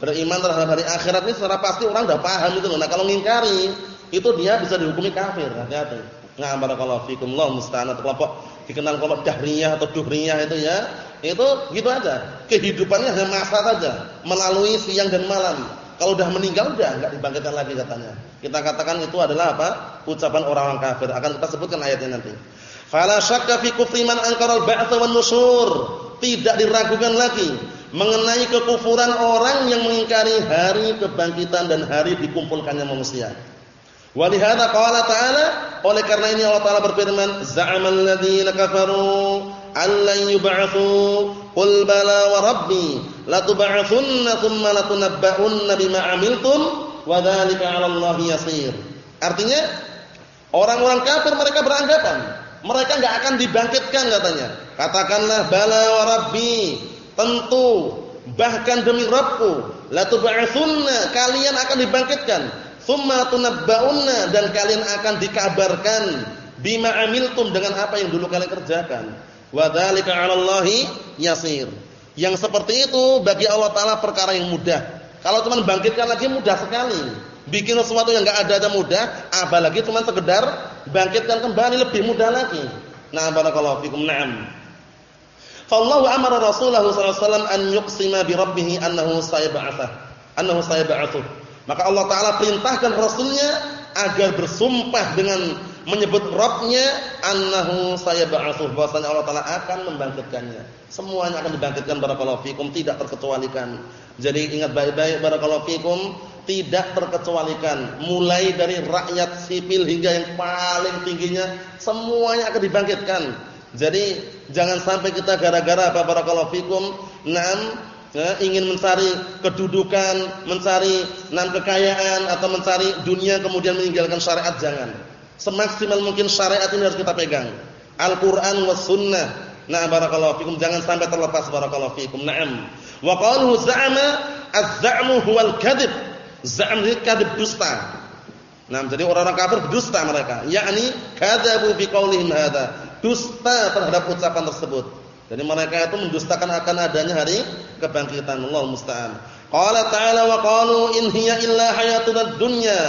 Speaker 1: beriman terhadap hari akhirat ini secara pasti orang sudah paham itu loh nah kalau ngingkari itu dia bisa dihukumi kafir hati-hati nah barakallahu fikum Allah musta'an kelompok dikenal kalau dahriyah atau duhriyah itu ya, itu gitu aja. Kehidupannya hanya masa saja, melalui siang dan malam. Kalau sudah meninggal sudah enggak dibangkitkan lagi katanya. Kita katakan itu adalah apa? Ucapan orang-orang kafir. Akan kita sebutkan ayatnya nanti. Fala syakka fi kufri man ankara al-ba'ts wan nusyur. Tidak diragukan lagi mengenai kekufuran orang yang mengingkari hari kebangkitan dan hari dikumpulkannya manusia. Walihada qala ta'ala oleh karena ini Allah Taala berfirman za'amal ladzina kafaru allan yub'atsu qul bala wa rabbi latub'atsunna thumma latunabba'unna bima 'amiltum wa dzalika 'ala Allah yasir artinya orang-orang kafir mereka beranggapan mereka enggak akan dibangkitkan katanya katakanlah bala wa rabbi tentu bahkan demi Rabbku latub'atsunna kalian akan dibangkitkan Thumma tunabba'unna dan kalian akan dikabarkan bima amiltum dengan apa yang dulu kalian kerjakan. Wa dzalika 'ala Allahi yasir. Yang seperti itu bagi Allah taala perkara yang mudah. Kalau cuma bangkitkan lagi mudah sekali. Bikin sesuatu yang enggak ada aja mudah, apalagi cuma sekedar bangkitkan kembali lebih mudah lagi. Nah, barakallahu fikum. Naam. Fallahu amara Rasulullah sallallahu alaihi wasallam an yuqsima bi rabbih annahu sayab'atsah. Annahu sayab'atsuh. Maka Allah Taala perintahkan Rasulnya agar bersumpah dengan menyebut Rabbnya annahu sayab'atsuh bahwasanya Allah Taala akan membangkitkannya. Semuanya akan dibangkitkan barakallahu fikum tidak terkecualikan. Jadi ingat baik-baik barakallahu fikum tidak terkecualikan mulai dari rakyat sipil hingga yang paling tingginya semuanya akan dibangkitkan. Jadi jangan sampai kita gara-gara apa barakallahu fikum nam ya, ingin mencari kedudukan, mencari nan kekayaan atau mencari dunia kemudian meninggalkan syariat jangan. Semaksimal mungkin syariat ini harus kita pegang. Al-Qur'an was sunnah. Nah, barakallahu fikum jangan sampai terlepas barakallahu fikum. Naam. Wa qaluhu za'ama az-za'mu huwal kadhib. Za'am kadhib dusta. Nah, jadi orang-orang kafir berdusta mereka, yakni kadzabu fi qaulihim hadza. Dusta terhadap ucapan tersebut. Jadi mereka itu mendustakan akan adanya hari kebangkitan. Allah musta'an. Qala ta'ala wa qalu in hiya illa hayatuna dunya.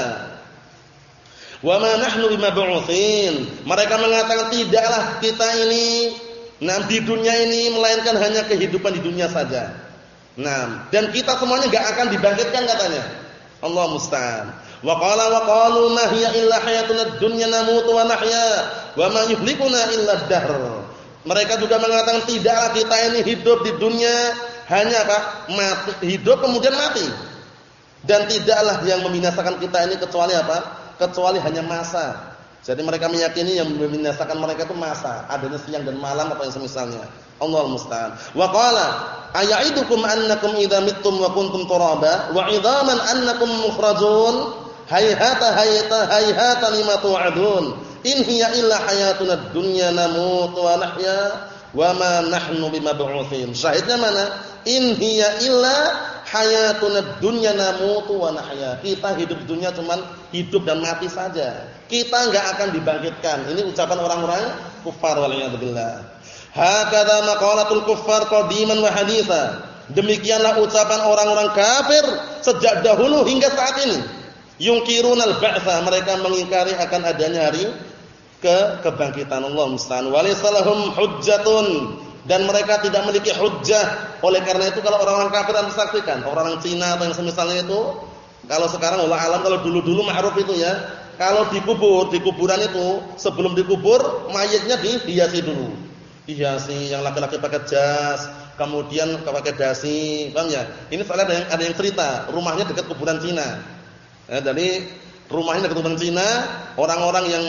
Speaker 1: Wa ma nahnu bimab'utsin. Mereka mengatakan tidaklah kita ini di dunia ini melainkan hanya kehidupan di dunia saja. Nah, dan kita semuanya enggak akan dibangkitkan katanya. Allah musta'an. Wa qala wa qalu ma hiya illa hayatuna dunya namutu wa nahya wa ma yuhlikuna illa dahr. Mereka juga mengatakan tidaklah kita ini hidup di dunia hanya apa? mati, hidup kemudian mati. Dan tidaklah yang membinasakan kita ini kecuali apa? Kecuali hanya masa. Jadi mereka meyakini yang membinasakan mereka itu masa, adanya siang dan malam apa yang semisalnya. Allah musta'an. Wa qala aya'idukum annakum idza mittum wa kuntum turaba? Wa 'idhaman annakum mukhrajun? Hayhata hayata hayhata lima tu'adun? In hiya illa hayatuna dunya namutu wa nahya wa ma nahnu bimab'utsin syahidnya mana? In hiya illa hayatuna dunya namutu wa nahya. Kita hidup dunia cuman hidup dan mati saja. Kita enggak akan dibangkitkan. Ini ucapan orang-orang kufar wal billah hakadha maqalatul kuffar qadiman wa haditha demikianlah ucapan orang-orang kafir sejak dahulu hingga saat ini Yungkirunal ba'tsa, mereka mengingkari akan adanya hari ke kebangkitan Allah. Walisalahum hujjatun dan mereka tidak memiliki hujjah. Oleh karena itu kalau orang-orang kafir saksikan, orang-orang Cina atau yang semisalnya itu, kalau sekarang Allah alam kalau dulu-dulu ma'ruf itu ya, kalau dikubur, di kuburan itu sebelum dikubur mayatnya dihiasi dulu. Dihiasi yang laki-laki pakai jas, kemudian pakai dasi, paham ya? Ini soalnya ada yang ada yang cerita, rumahnya dekat kuburan Cina. Ya, jadi rumahnya dekat dengan Cina, orang-orang yang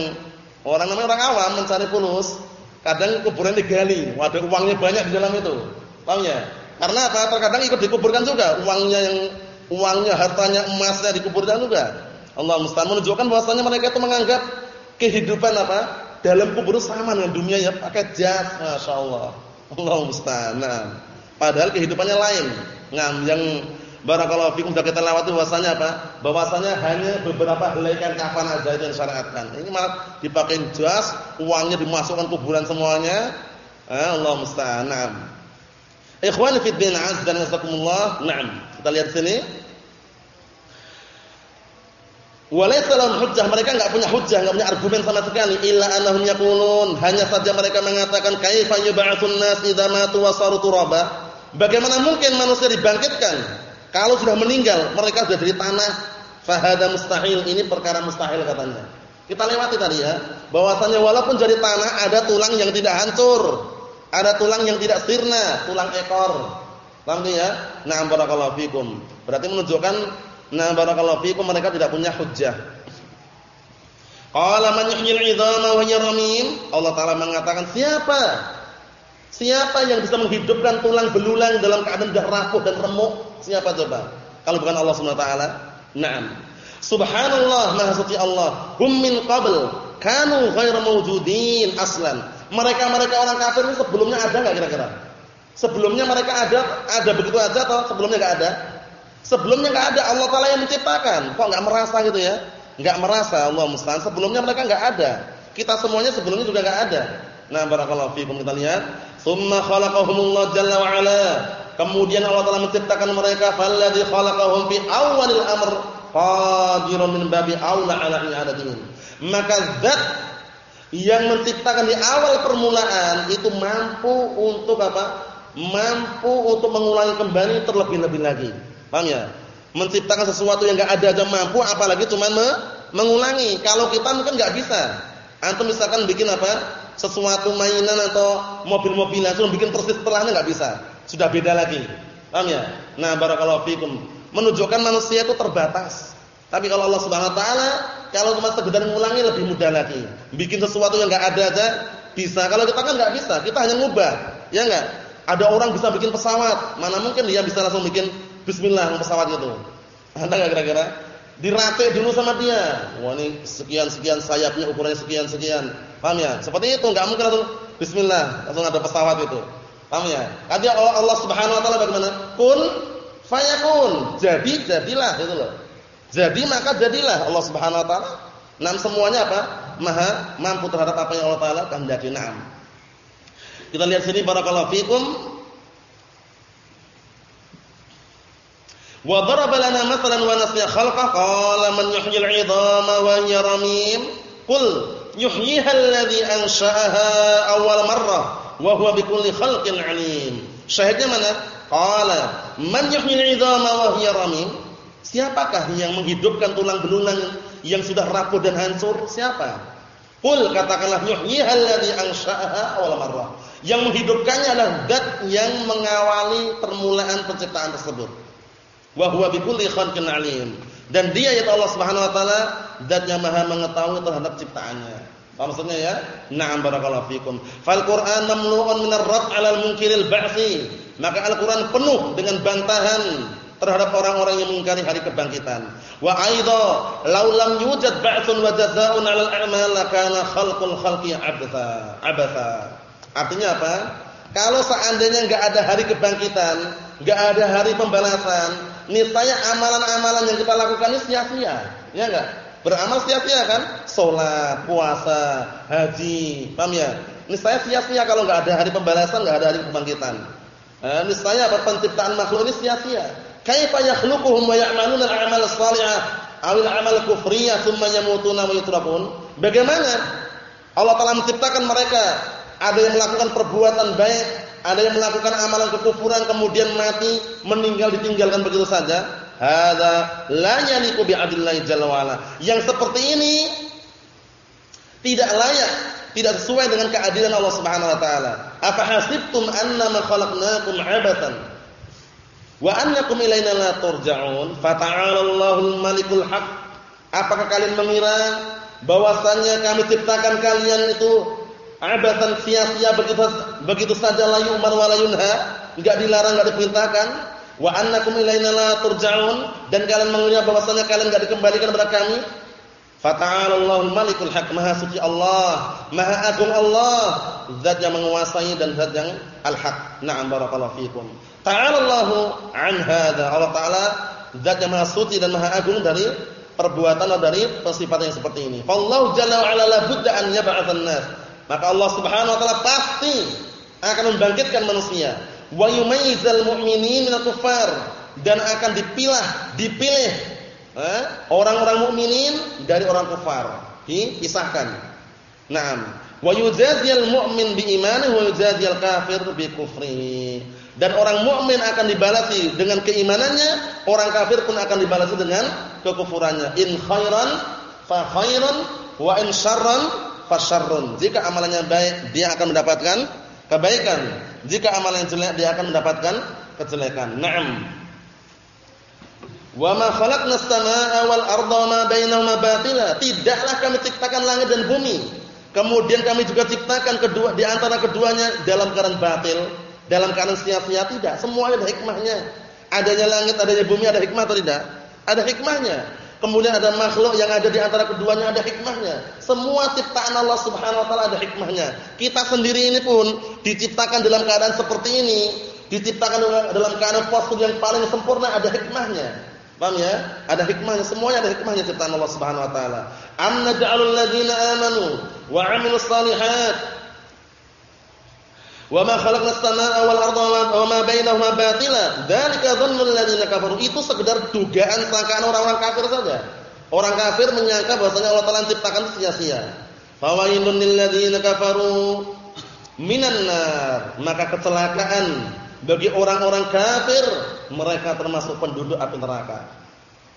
Speaker 1: orang namanya orang awam mencari fulus, kadang kuburan digali, waduh uangnya banyak di dalam itu. Paham ya? Karena apa? Terkadang ikut dikuburkan juga, uangnya yang uangnya, hartanya, emasnya dikuburkan juga. Allah musta'an menunjukkan bahwasanya mereka itu menganggap kehidupan apa? Dalam kubur sama dengan dunia ya, pakai jas, Masya Allah. Allah musta'an. Nah, padahal kehidupannya lain. Nah, yang Barakallahu fikum sudah kita lewati bahwasanya apa? Bahwasanya hanya beberapa helaikan kafan aja yang syariatkan. Ini malah dipakai jas, uangnya dimasukkan kuburan semuanya. Eh, Allah musta'an. Naam. Ikhwani fi din azza wa. Naam. Kita lihat sini. Walaysa lahum hujjah, mereka enggak punya hujjah, enggak punya argumen sama sekali illa annahum yaqulun, hanya saja mereka mengatakan kaifa yub'atsun nas idza matu wa? Bagaimana mungkin manusia dibangkitkan kalau sudah meninggal, mereka sudah dari tanah, fahada mustahil. Ini perkara mustahil katanya. Kita lewati tadi ya, bahwasanya walaupun jadi tanah ada tulang yang tidak hancur, ada tulang yang tidak sirna, tulang ekor. Paham ya? Nah, barakallahu fikum. Berarti menunjukkan nah barakallahu fikum mereka tidak punya hujjah. Qala man yuhyil 'idhama wa ramim? Allah taala mengatakan, siapa Siapa yang bisa menghidupkan tulang belulang dalam keadaan sudah rapuh dan remuk? Siapa coba? Kalau bukan Allah Subhanahu wa taala? Naam. Subhanallah, Maha suci Allah. Hum min qabl kanu ghairu mawjudin aslan. Mereka-mereka orang kafir ini sebelumnya ada enggak kira-kira? Sebelumnya mereka ada, ada begitu aja atau sebelumnya enggak ada? Sebelumnya enggak ada, Allah taala yang menciptakan. Kok enggak merasa gitu ya? Enggak merasa Allah musta'an. Sebelumnya mereka enggak ada. Kita semuanya sebelumnya juga enggak ada. Nah, barakallahu fiikum kita lihat Tsumma khalaqahumullah jalla wa ala. Kemudian Allah telah menciptakan mereka falladzi khalaqahum fi awwalil amr qadirun min babi aula ala i'adatihim. Maka zat yang menciptakan di awal permulaan itu mampu untuk apa? Mampu untuk mengulangi kembali terlebih-lebih lagi. Paham ya? Menciptakan sesuatu yang enggak ada aja mampu apalagi cuma me mengulangi. Kalau kita mungkin enggak bisa. Antum misalkan bikin apa? sesuatu mainan atau mobil-mobilan sudah bikin persis setelahnya nggak bisa. Sudah beda lagi. Paham ya? Nah, barakallahu fikum. Menunjukkan manusia itu terbatas. Tapi kalau Allah Subhanahu wa taala kalau cuma sekedar mengulangi lebih mudah lagi. Bikin sesuatu yang enggak ada aja bisa. Kalau kita kan enggak bisa, kita hanya ngubah. Ya enggak? Ada orang bisa bikin pesawat, mana mungkin dia bisa langsung bikin bismillah pesawat itu. Ada enggak kira-kira? Dirate dulu sama dia. Wah ini sekian-sekian sayapnya ukurannya sekian-sekian. Paham ya? Seperti itu enggak mungkin langsung bismillah langsung ada pesawat itu. Paham ya? Karena Allah, Allah Subhanahu wa taala bagaimana? Kun fayakun. Jadi jadilah itu loh. Jadi maka jadilah Allah Subhanahu wa taala. Nam semuanya apa? Maha mampu terhadap apa yang Allah taala kehendaki. Naam. Kita lihat sini barakallahu fikum. Wa daraba lana mathalan wa nasiya khalqah qala man yuhyil 'idhama wa hiya ramim. Qul yuhyiha alladhi ansha'aha awwal marrah wa huwa bikulli khalqin 'alim. Syahidnya mana? Qala man yuhyil 'idhama wa hiya ramim? Siapakah yang menghidupkan tulang belulang yang sudah rapuh dan hancur? Siapa? Qul katakanlah yuhyiha alladhi ansha'aha awwal marrah. Yang menghidupkannya adalah zat yang mengawali permulaan penciptaan tersebut. Wa huwa bikulli khalqin 'alim. Dan dia yaitu Allah Subhanahu wa taala zat yang Maha mengetahui terhadap ciptaannya. Apa maksudnya ya? Na'am barakallahu fikum. Fal Qur'an mamlu'un min ar-rad' 'ala al-munkiril ba'tsi. Maka Al-Qur'an penuh dengan bantahan terhadap orang-orang yang mengingkari hari kebangkitan. Wa aidha law lam yujad ba'tsun wa jazaa'un 'ala al-a'mal lakana khalqul khalqi 'abatha. 'abatha. Artinya apa? Kalau seandainya enggak ada hari kebangkitan, enggak ada hari pembalasan, niscaya amalan-amalan yang kita lakukan ini sia-sia. Ya enggak? Beramal sia-sia kan? Salat, puasa, haji, paham ya? Niscaya sia-sia kalau enggak ada hari pembalasan, enggak ada hari kebangkitan. Eh, niscaya apa penciptaan makhluk ini sia-sia. Kaifa yakhluquhum wa ya'maluna al-a'mal as-salihah al-'amal kufriyah thumma yamutuna wa yutrakun? Bagaimana Allah Taala menciptakan mereka ada yang melakukan perbuatan baik, ada yang melakukan amalan kekufuran kemudian mati, meninggal ditinggalkan begitu saja. Hadza la yaliqu bi adillahi jalla. Yang seperti ini tidak layak, tidak sesuai dengan keadilan Allah Subhanahu wa taala. Afa hasibtum annama khalaqnakum 'abatan wa annakum ilaina la turja'un? Allahul malikul haq. Apakah kalian mengira bahwasannya kami ciptakan kalian itu abatan sia-sia begitu begitu saja la yu'mar wa la yunha, enggak dilarang, enggak diperintahkan. Wa annakum ilaina la turja'un dan kalian mengira bahwasanya kalian enggak dikembalikan kepada kami. Fata'ala Allahul Malikul Haq, Maha suci Allah, Maha agung Allah, zat yang menguasai dan zat yang al-haq. Na'am barakallahu fikum. Ta'ala Allahu an hadza. Allah Ta'ala zat yang maha suci dan maha agung dari perbuatan atau dari sifat yang seperti ini. Fallahu jalla wa ala la budda an yab'atsan nas. Maka Allah Subhanahu wa taala pasti akan membangkitkan manusia. Wa yumayyizal mu'minin minal kuffar dan akan dipilah, dipilih eh, orang-orang mukminin dari orang kafir. Dipisahkan. Naam. Wa yujaziyal mu'min bi imanihi wa yujaziyal kafir bi. Dan orang mukmin akan dibalasi dengan keimanannya, orang kafir pun akan dibalasi dengan kekufurannya. In khairan fa khairan wa in syarran fasyarrun. Jika amalannya baik, dia akan mendapatkan kebaikan. Jika amalannya jelek, dia akan mendapatkan kejelekan. Naam. Wa ma khalaqnas samaa'a wal arda ma bainahuma batila. Tidaklah kami ciptakan langit dan bumi. Kemudian kami juga ciptakan kedua di antara keduanya dalam keadaan batil, dalam keadaan sia-sia tidak. Semuanya ada hikmahnya. Adanya langit, adanya bumi ada hikmah atau tidak? Ada hikmahnya. Kemudian ada makhluk yang ada di antara keduanya ada hikmahnya. Semua ciptaan Allah Subhanahu wa taala ada hikmahnya. Kita sendiri ini pun diciptakan dalam keadaan seperti ini, diciptakan dalam keadaan postur yang paling sempurna ada hikmahnya. Paham ya? Ada hikmahnya, semuanya ada hikmahnya ciptaan Allah Subhanahu wa taala. Am naj'alul ladzina amanu wa 'amilus shalihat wa ma khalaqnas samaa'a wal arda wa ma bainahuma batila. Dzalika dhannul ladzina kafaru. Itu sekedar dugaan sangkaan orang-orang kafir saja. Orang kafir menyangka bahwasanya Allah Taala ciptakan sia-sia. Fawailun lil ladzina kafaru minan nar. Maka kecelakaan bagi orang-orang kafir mereka termasuk penduduk api neraka.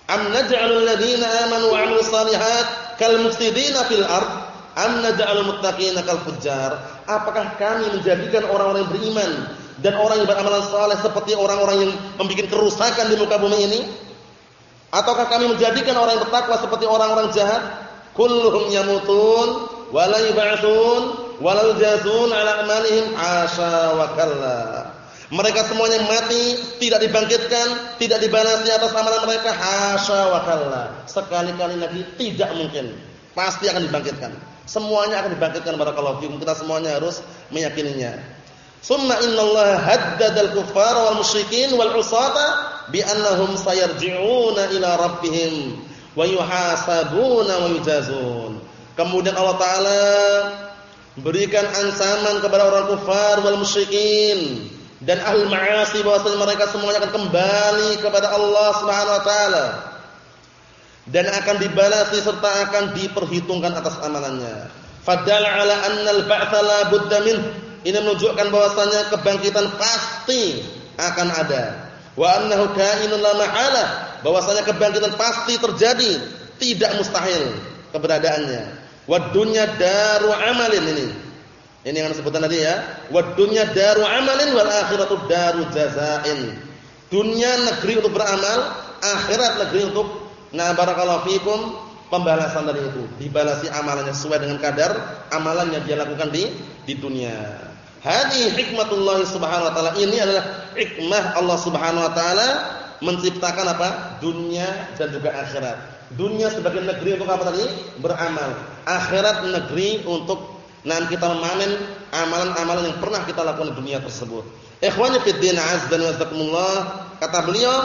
Speaker 1: Am naj'alul ladzina amanu wa 'amilus shalihat kal mufsidina fil ard am naj'alul muttaqina kal fujjar? Apakah kami menjadikan orang-orang yang beriman dan orang yang beramal saleh seperti orang-orang yang membuat kerusakan di muka bumi ini? Ataukah kami menjadikan orang yang bertakwa seperti orang-orang jahat? Kulluhum yamutun wa la yub'atsun wa la yujazun 'ala amalihim asya wa kalla. Mereka semuanya mati, tidak dibangkitkan, tidak dibalasi atas amalan mereka. Hasya wa kalla. Sekali-kali lagi tidak mungkin. Pasti akan dibangkitkan. Semuanya akan dibangkitkan barakallahu fikum. Kita semuanya harus meyakininya. Summa innallaha haddadal kuffar wal musyrikin wal usata bi annahum sayarji'una ila rabbihim wa yuhasabuna wa yujazun. Kemudian Allah taala berikan ancaman kepada orang kufar wal musyrikin dan ahli ma'asi bahwasanya mereka semuanya akan kembali kepada Allah Subhanahu wa taala dan akan dibalasi serta akan diperhitungkan atas amalannya. Fadalla ala anna al-ba'tsa la budda min. Ini menunjukkan bahwasanya kebangkitan pasti akan ada. Wa annahu kainun la mahala. Bahwasanya kebangkitan pasti terjadi, tidak mustahil keberadaannya. Wa dunya daru amalin ini ini yang disebutkan tadi ya. Wa dunya daru amalin wal akhiratu daru jazain. Dunia negeri untuk beramal, akhirat negeri untuk nah barakallahu fikum pembalasan dari itu. Dibalasi amalannya sesuai dengan kadar amalan yang dia lakukan di di dunia. Hadi hikmatullah subhanahu wa taala. Ini adalah hikmah Allah subhanahu wa taala menciptakan apa? Dunia dan juga akhirat. Dunia sebagai negeri untuk apa tadi? Beramal. Akhirat negeri untuk Nah, kita memanen amalan-amalan yang pernah kita lakukan di dunia tersebut. Ikhwani fid din azza wa jazakumullah, kata beliau,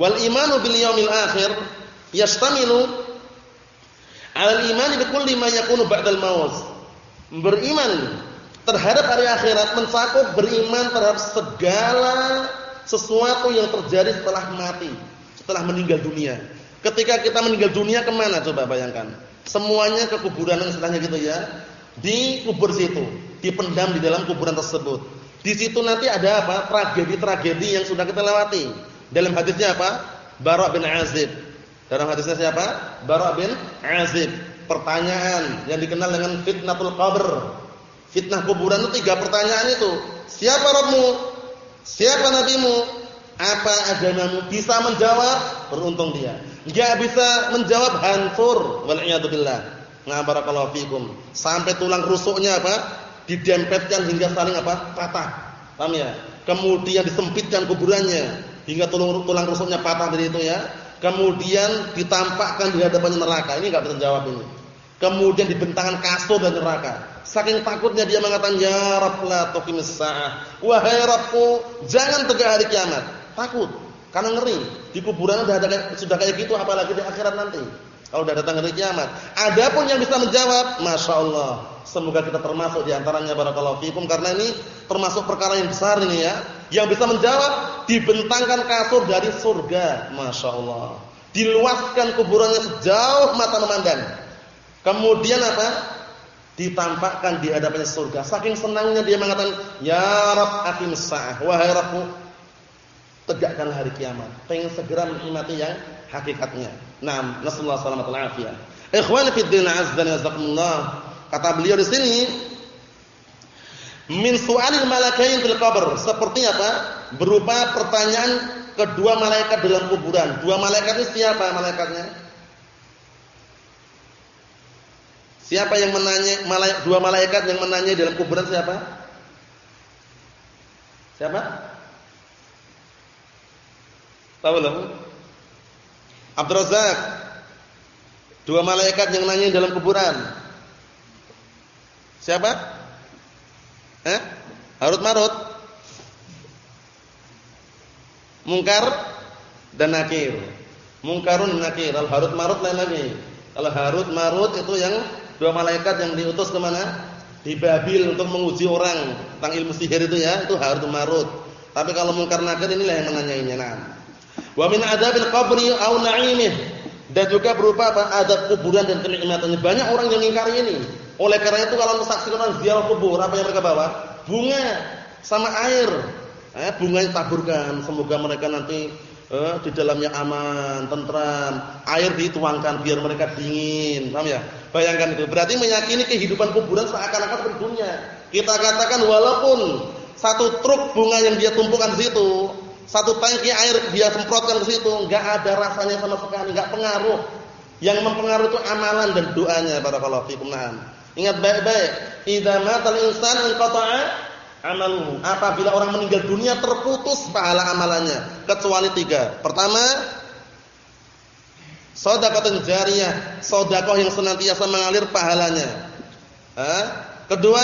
Speaker 1: wal imanu bil yaumil akhir yastamilu 'ala al-iman bi kulli ma yakunu ba'dal maut. Beriman terhadap hari akhirat mencakup beriman terhadap segala sesuatu yang terjadi setelah mati, setelah meninggal dunia. Ketika kita meninggal dunia ke mana coba bayangkan? Semuanya ke kuburan istilahnya gitu ya di kubur situ, dipendam di dalam kuburan tersebut. Di situ nanti ada apa? Tragedi-tragedi yang sudah kita lewati. Dalam hadisnya apa? Bara' bin Azib. Dalam hadisnya siapa? Bara' bin Azib. Pertanyaan yang dikenal dengan fitnatul qabr. Fitnah kuburan itu tiga pertanyaan itu. Siapa Rabbmu? Siapa nabimu? Apa agamamu? Bisa menjawab, beruntung dia. Enggak bisa menjawab, hancur. Wal billah. Nah fikum. Sampai tulang rusuknya apa? Didempetkan hingga saling apa? Patah. Paham ya? Kemudian disempitkan kuburannya hingga tulang rusuknya patah dari itu ya. Kemudian ditampakkan di hadapan neraka. Ini enggak bisa jawab ini. Kemudian dibentangkan kasur dan neraka. Saking takutnya dia mengatakan ya Rabb la tuqimis sa'ah. Wahai Rabbku, jangan tegak hari kiamat. Takut karena ngeri. Di kuburan sudah ada sudah kayak gitu apalagi di akhirat nanti. Kalau sudah datang hari kiamat. Adapun yang bisa menjawab, masya Allah. Semoga kita termasuk di antaranya barakallahu fikum karena ini termasuk perkara yang besar ini ya. Yang bisa menjawab dibentangkan kasur dari surga, masya Allah. Diluaskan kuburannya sejauh mata memandang. Kemudian apa? Ditampakkan di hadapannya surga. Saking senangnya dia mengatakan, Ya Rabb akim sa'ah. Wahai Rabbku, tegakkan hari kiamat. Pengen segera menikmati yang hakikatnya. Naam, nasallahu alaihi wal afiyah. Ikhwani fi din azza. Kata beliau di sini min su'alil malakain fil qabr. Seperti apa? Berupa pertanyaan kedua malaikat dalam kuburan. Dua malaikat ini siapa malaikatnya? Siapa yang menanya dua malaikat yang menanya dalam kuburan siapa? Siapa? Tahu belum? Abdul Razak. Dua malaikat yang nanya dalam kuburan. Siapa? Eh? Harut Marut. Mungkar dan Nakir. Mungkarun Nakir. Al Harut Marut lain lagi. Kalau Harut Marut itu yang dua malaikat yang diutus ke mana? Di Babil untuk menguji orang tentang ilmu sihir itu ya, itu Harut Marut. Tapi kalau Mungkar Nakir inilah yang menanyainya. Nah. Wa min adabil qabri au na'imih. Dan juga berupa apa? Adab kuburan dan kenikmatannya. Banyak orang yang mengingkari ini. Oleh karena itu kalau mensaksikan ziarah kubur, apa yang mereka bawa? Bunga sama air. Eh, bunga taburkan. Semoga mereka nanti eh, di dalamnya aman, tentram. Air dituangkan biar mereka dingin. Paham ya? Bayangkan itu. Berarti meyakini kehidupan kuburan seakan-akan seperti dunia. Kita katakan walaupun satu truk bunga yang dia tumpukan di situ satu tangki air dia semprotkan ke situ, enggak ada rasanya sama sekali, enggak pengaruh. Yang mempengaruhi itu amalan dan doanya barakallahu fikum. Naam. Ingat baik-baik, idza matal insan inqata'a amaluhu. Apabila orang meninggal dunia terputus pahala amalannya kecuali tiga. Pertama, sedekah jariyah, sedekah yang senantiasa mengalir pahalanya. Hah? Kedua,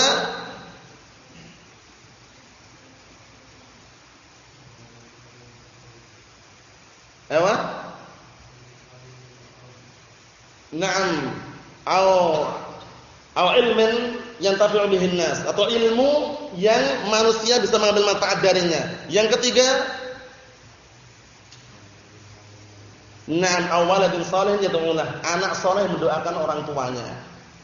Speaker 1: Ewa? Naam. Au au ilmin yang tafi'u bihin nas atau ilmu yang manusia bisa mengambil manfaat darinya. Yang ketiga, Naam awaladin salih yad'ulah, anak saleh mendoakan orang tuanya.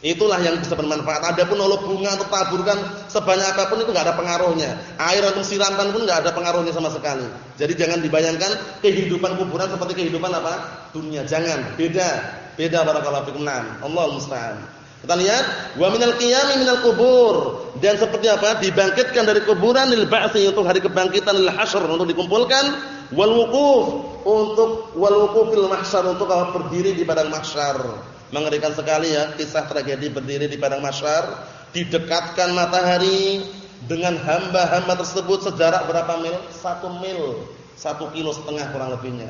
Speaker 1: Itulah yang bisa bermanfaat. Adapun kalau bunga atau taburkan sebanyak apa pun itu enggak ada pengaruhnya. Air atau siramkan pun enggak ada pengaruhnya sama sekali. Jadi jangan dibayangkan kehidupan kuburan seperti kehidupan apa? dunia. Jangan, beda. Beda barakallahu fikum. Allah musta'an. Kita lihat wa minal qiyami minal kubur dan seperti apa? Dibangkitkan dari kuburan lil ba'tsi untuk hari kebangkitan lil hasyr untuk dikumpulkan wal wuquf untuk wal wuqufil mahsyar untuk apa? berdiri di padang mahsyar. Mengerikan sekali ya kisah tragedi berdiri di padang mahsyar, didekatkan matahari dengan hamba-hamba tersebut sejarak berapa mil? Satu mil, satu kilo setengah kurang lebihnya.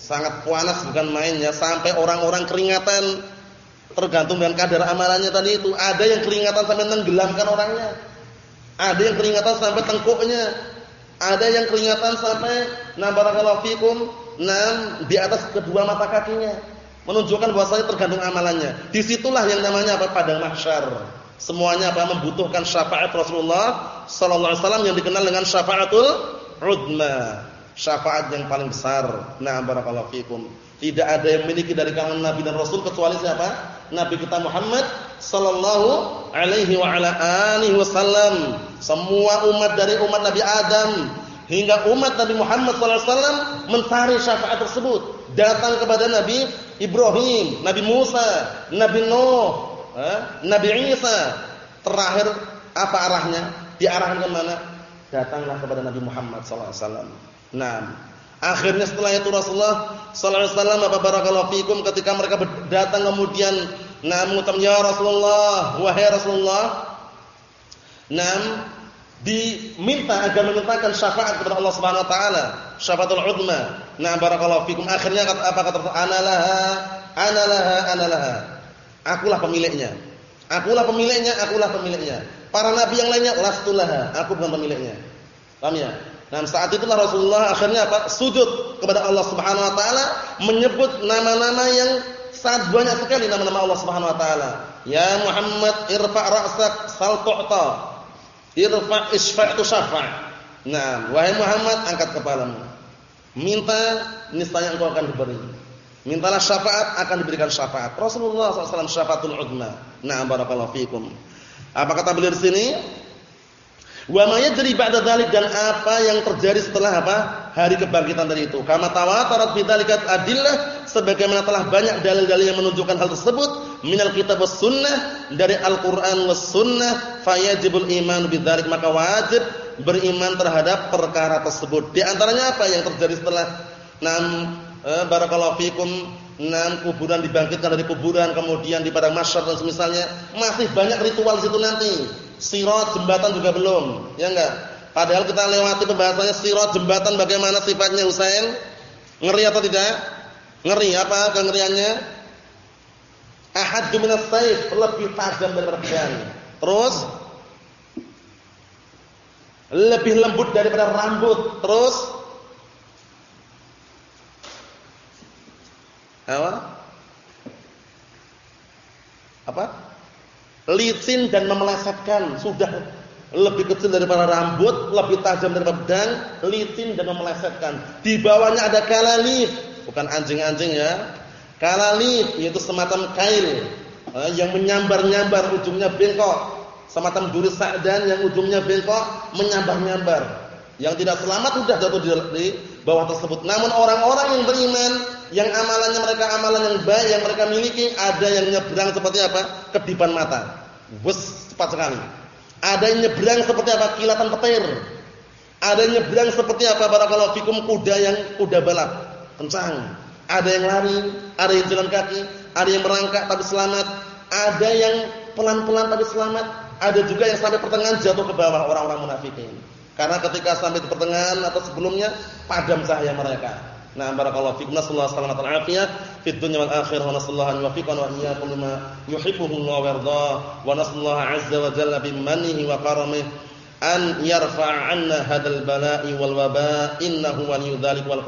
Speaker 1: Sangat panas bukan main ya, sampai orang-orang keringatan Tergantung dengan kadar amalannya tadi itu. Ada yang keringatan sampai tenggelamkan orangnya. Ada yang keringatan sampai tengkuknya. Ada yang keringatan sampai na barakallahu fikum nam di atas kedua mata kakinya. Menunjukkan bahwasanya tergantung amalannya. Di situlah yang namanya apa padang mahsyar. Semuanya apa membutuhkan syafaat Rasulullah sallallahu alaihi wasallam yang dikenal dengan syafaatul udma. Syafaat yang paling besar. Nah barakallahu fikum. Tidak ada yang memiliki dari kalangan Nabi dan Rasul kecuali siapa? Nabi kita Muhammad sallallahu alaihi wa ala alihi wasallam. Semua umat dari umat Nabi Adam hingga umat Nabi Muhammad sallallahu alaihi wasallam mencari syafaat tersebut. Datang kepada Nabi Ibrahim, Nabi Musa, Nabi Nuh, eh, Nabi Isa. Terakhir apa arahnya? Diarahkan ke mana? Datanglah kepada Nabi Muhammad sallallahu alaihi wasallam. Nah, Akhirnya setelah itu Rasulullah sallallahu alaihi wasallam apa barakallahu fikum ketika mereka datang kemudian nam ya Rasulullah wahai Rasulullah nam diminta agar memintakan syafaat kepada Allah Subhanahu wa taala, syafaatul uzma. Nah, barakallahu fikum. Akhirnya apa kata Analaha, analaha, analaha. Akulah pemiliknya. Akulah pemiliknya, akulah pemiliknya. Para nabi yang lainnya lastulaha, aku bukan pemiliknya. Paham ya? Nah, saat itulah Rasulullah akhirnya apa? Sujud kepada Allah Subhanahu wa taala menyebut nama-nama yang sangat banyak sekali nama-nama Allah Subhanahu wa taala. Ya Muhammad irfa' ra'sak sal tu'ta. Irfa' isfa'tu syafa'. Nah, wahai Muhammad angkat kepalamu. Minta niscaya engkau akan diberi. Mintalah syafaat akan diberikan syafaat. Rasulullah SAW syafaatul udma. Nah, barakallahu fikum. Apa kata beliau di sini? Wa ma yajri ba'da dzalik dan apa yang terjadi setelah apa? Hari kebangkitan tadi itu. Kama tawatarat bidzalika adillah sebagaimana telah banyak dalil-dalil yang menunjukkan hal tersebut minal kitab was sunnah dari Al-Qur'an was sunnah fayajibul iman bidzalik maka wajib beriman terhadap perkara tersebut. Di antaranya apa yang terjadi setelah nam eh, barakallahu fikum nam kuburan dibangkitkan dari kuburan kemudian di padang mahsyar dan semisalnya masih banyak ritual situ nanti Sirat jembatan juga belum, ya enggak? Padahal kita lewati pembahasannya sirat jembatan bagaimana sifatnya Husain? Ngeri atau tidak? Ngeri apa kengeriannya? Ahad minas saif, lebih tajam daripada pedang. Terus lebih lembut daripada rambut. Terus apa? Apa? Licin dan memelesetkan, sudah lebih kecil daripada rambut, lebih tajam daripada pedang, licin dan memelesetkan. Di bawahnya ada kalalif, bukan anjing-anjing ya. Kalalif yaitu semacam kail eh, yang menyambar-nyambar ujungnya bengkok, semacam duri sa'dan yang ujungnya bengkok menyambar-nyambar. Yang tidak selamat sudah jatuh di bawah tersebut. Namun orang-orang yang beriman, yang amalannya mereka amalan yang baik yang mereka miliki, ada yang nyebrang seperti apa? Kedipan mata. Bus cepat sekali. Ada yang nyebrang seperti apa? Kilatan petir. Ada yang nyebrang seperti apa? Barakallahu fikum kuda yang kuda balap. Kencang. Ada yang lari, ada yang jalan kaki, ada yang merangkak tapi selamat, ada yang pelan-pelan tapi selamat. ada juga yang sampai pertengahan jatuh ke bawah orang-orang munafikin. Karena ketika sampai di pertengahan atau sebelumnya padam cahaya mereka. Nah, barakallahu fiikum. Nasallahu salamatan afiyah fid dunya wal akhirah wa nasallahu an yuwaffiqana wa iyyakum lima yuhibbuhu Allah wa yarda. Wa nasallahu azza wa jalla bi mannihi wa karamihi an yarfa'a 'anna hadzal bala'i wal waba' innahu waliyyu dzalik wal